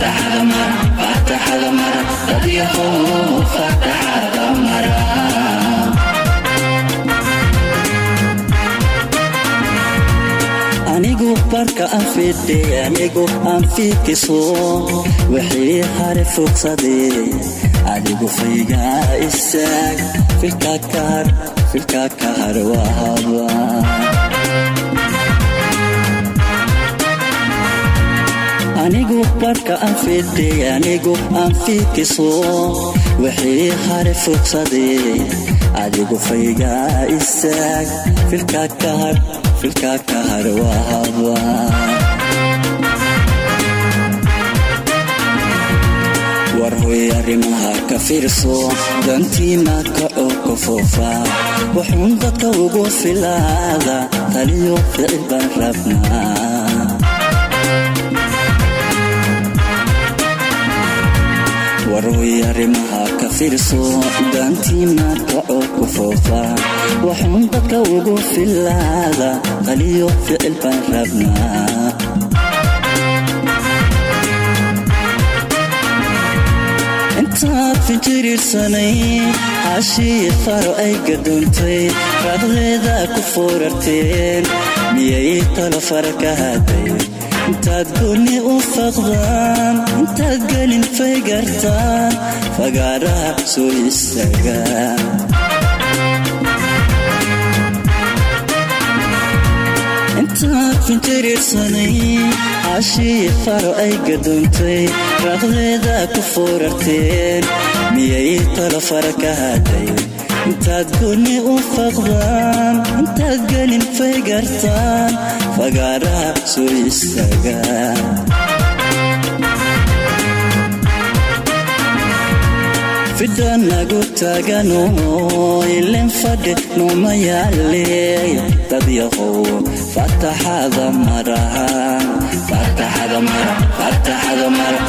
fataxada mara fataxada mara dadyahow fataxada mara anigu barka aan fidhe anigu aan fiikiso wixii hare fogsadee adigu faygaa istaag. Filkaa kahar filkaa kahar waa haba anigu barka aan fidhe anigu aan fiikiso wixii hare fogsadee adigu faygaa istaag. Filkaa kahar filkaa kahar waa haba war hoy arrimaha ka fiirso dantiina ka oo ka foofa. Wuxuun dadka ugu filaada taliyo ficil baan rabnaa warhoy arrimaha ka fiirso daantiina ka oo ku foofa. Waxuun dadka ugu filaada taliyo ficil baan rabnaa. Intaad finjiriirsanay xaashii faro ay gadoontay raaqdeeda ku foorarteen miyay talo fara ka haday intaad goonni u faqdaan intaad gelin faygartaan fagaaraha soo istaagaan intaad finjiriirsanay xaashii faro ay gadoontay raaqdeeda ku foorarteen miyay talo fara ka haday intaad goonni u faqdaan intaad gelin faygartaan fagaaraha soo istaagaan fidanagu taagano ilin fadhi numa yaale dadyahow fataxada maraha fataxada mara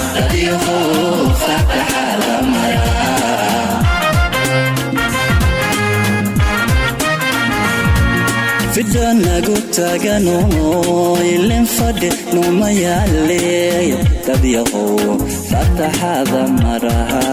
fida nagu taagano ilin fadhi numa yaaleeyo dabyahow fataxada maraha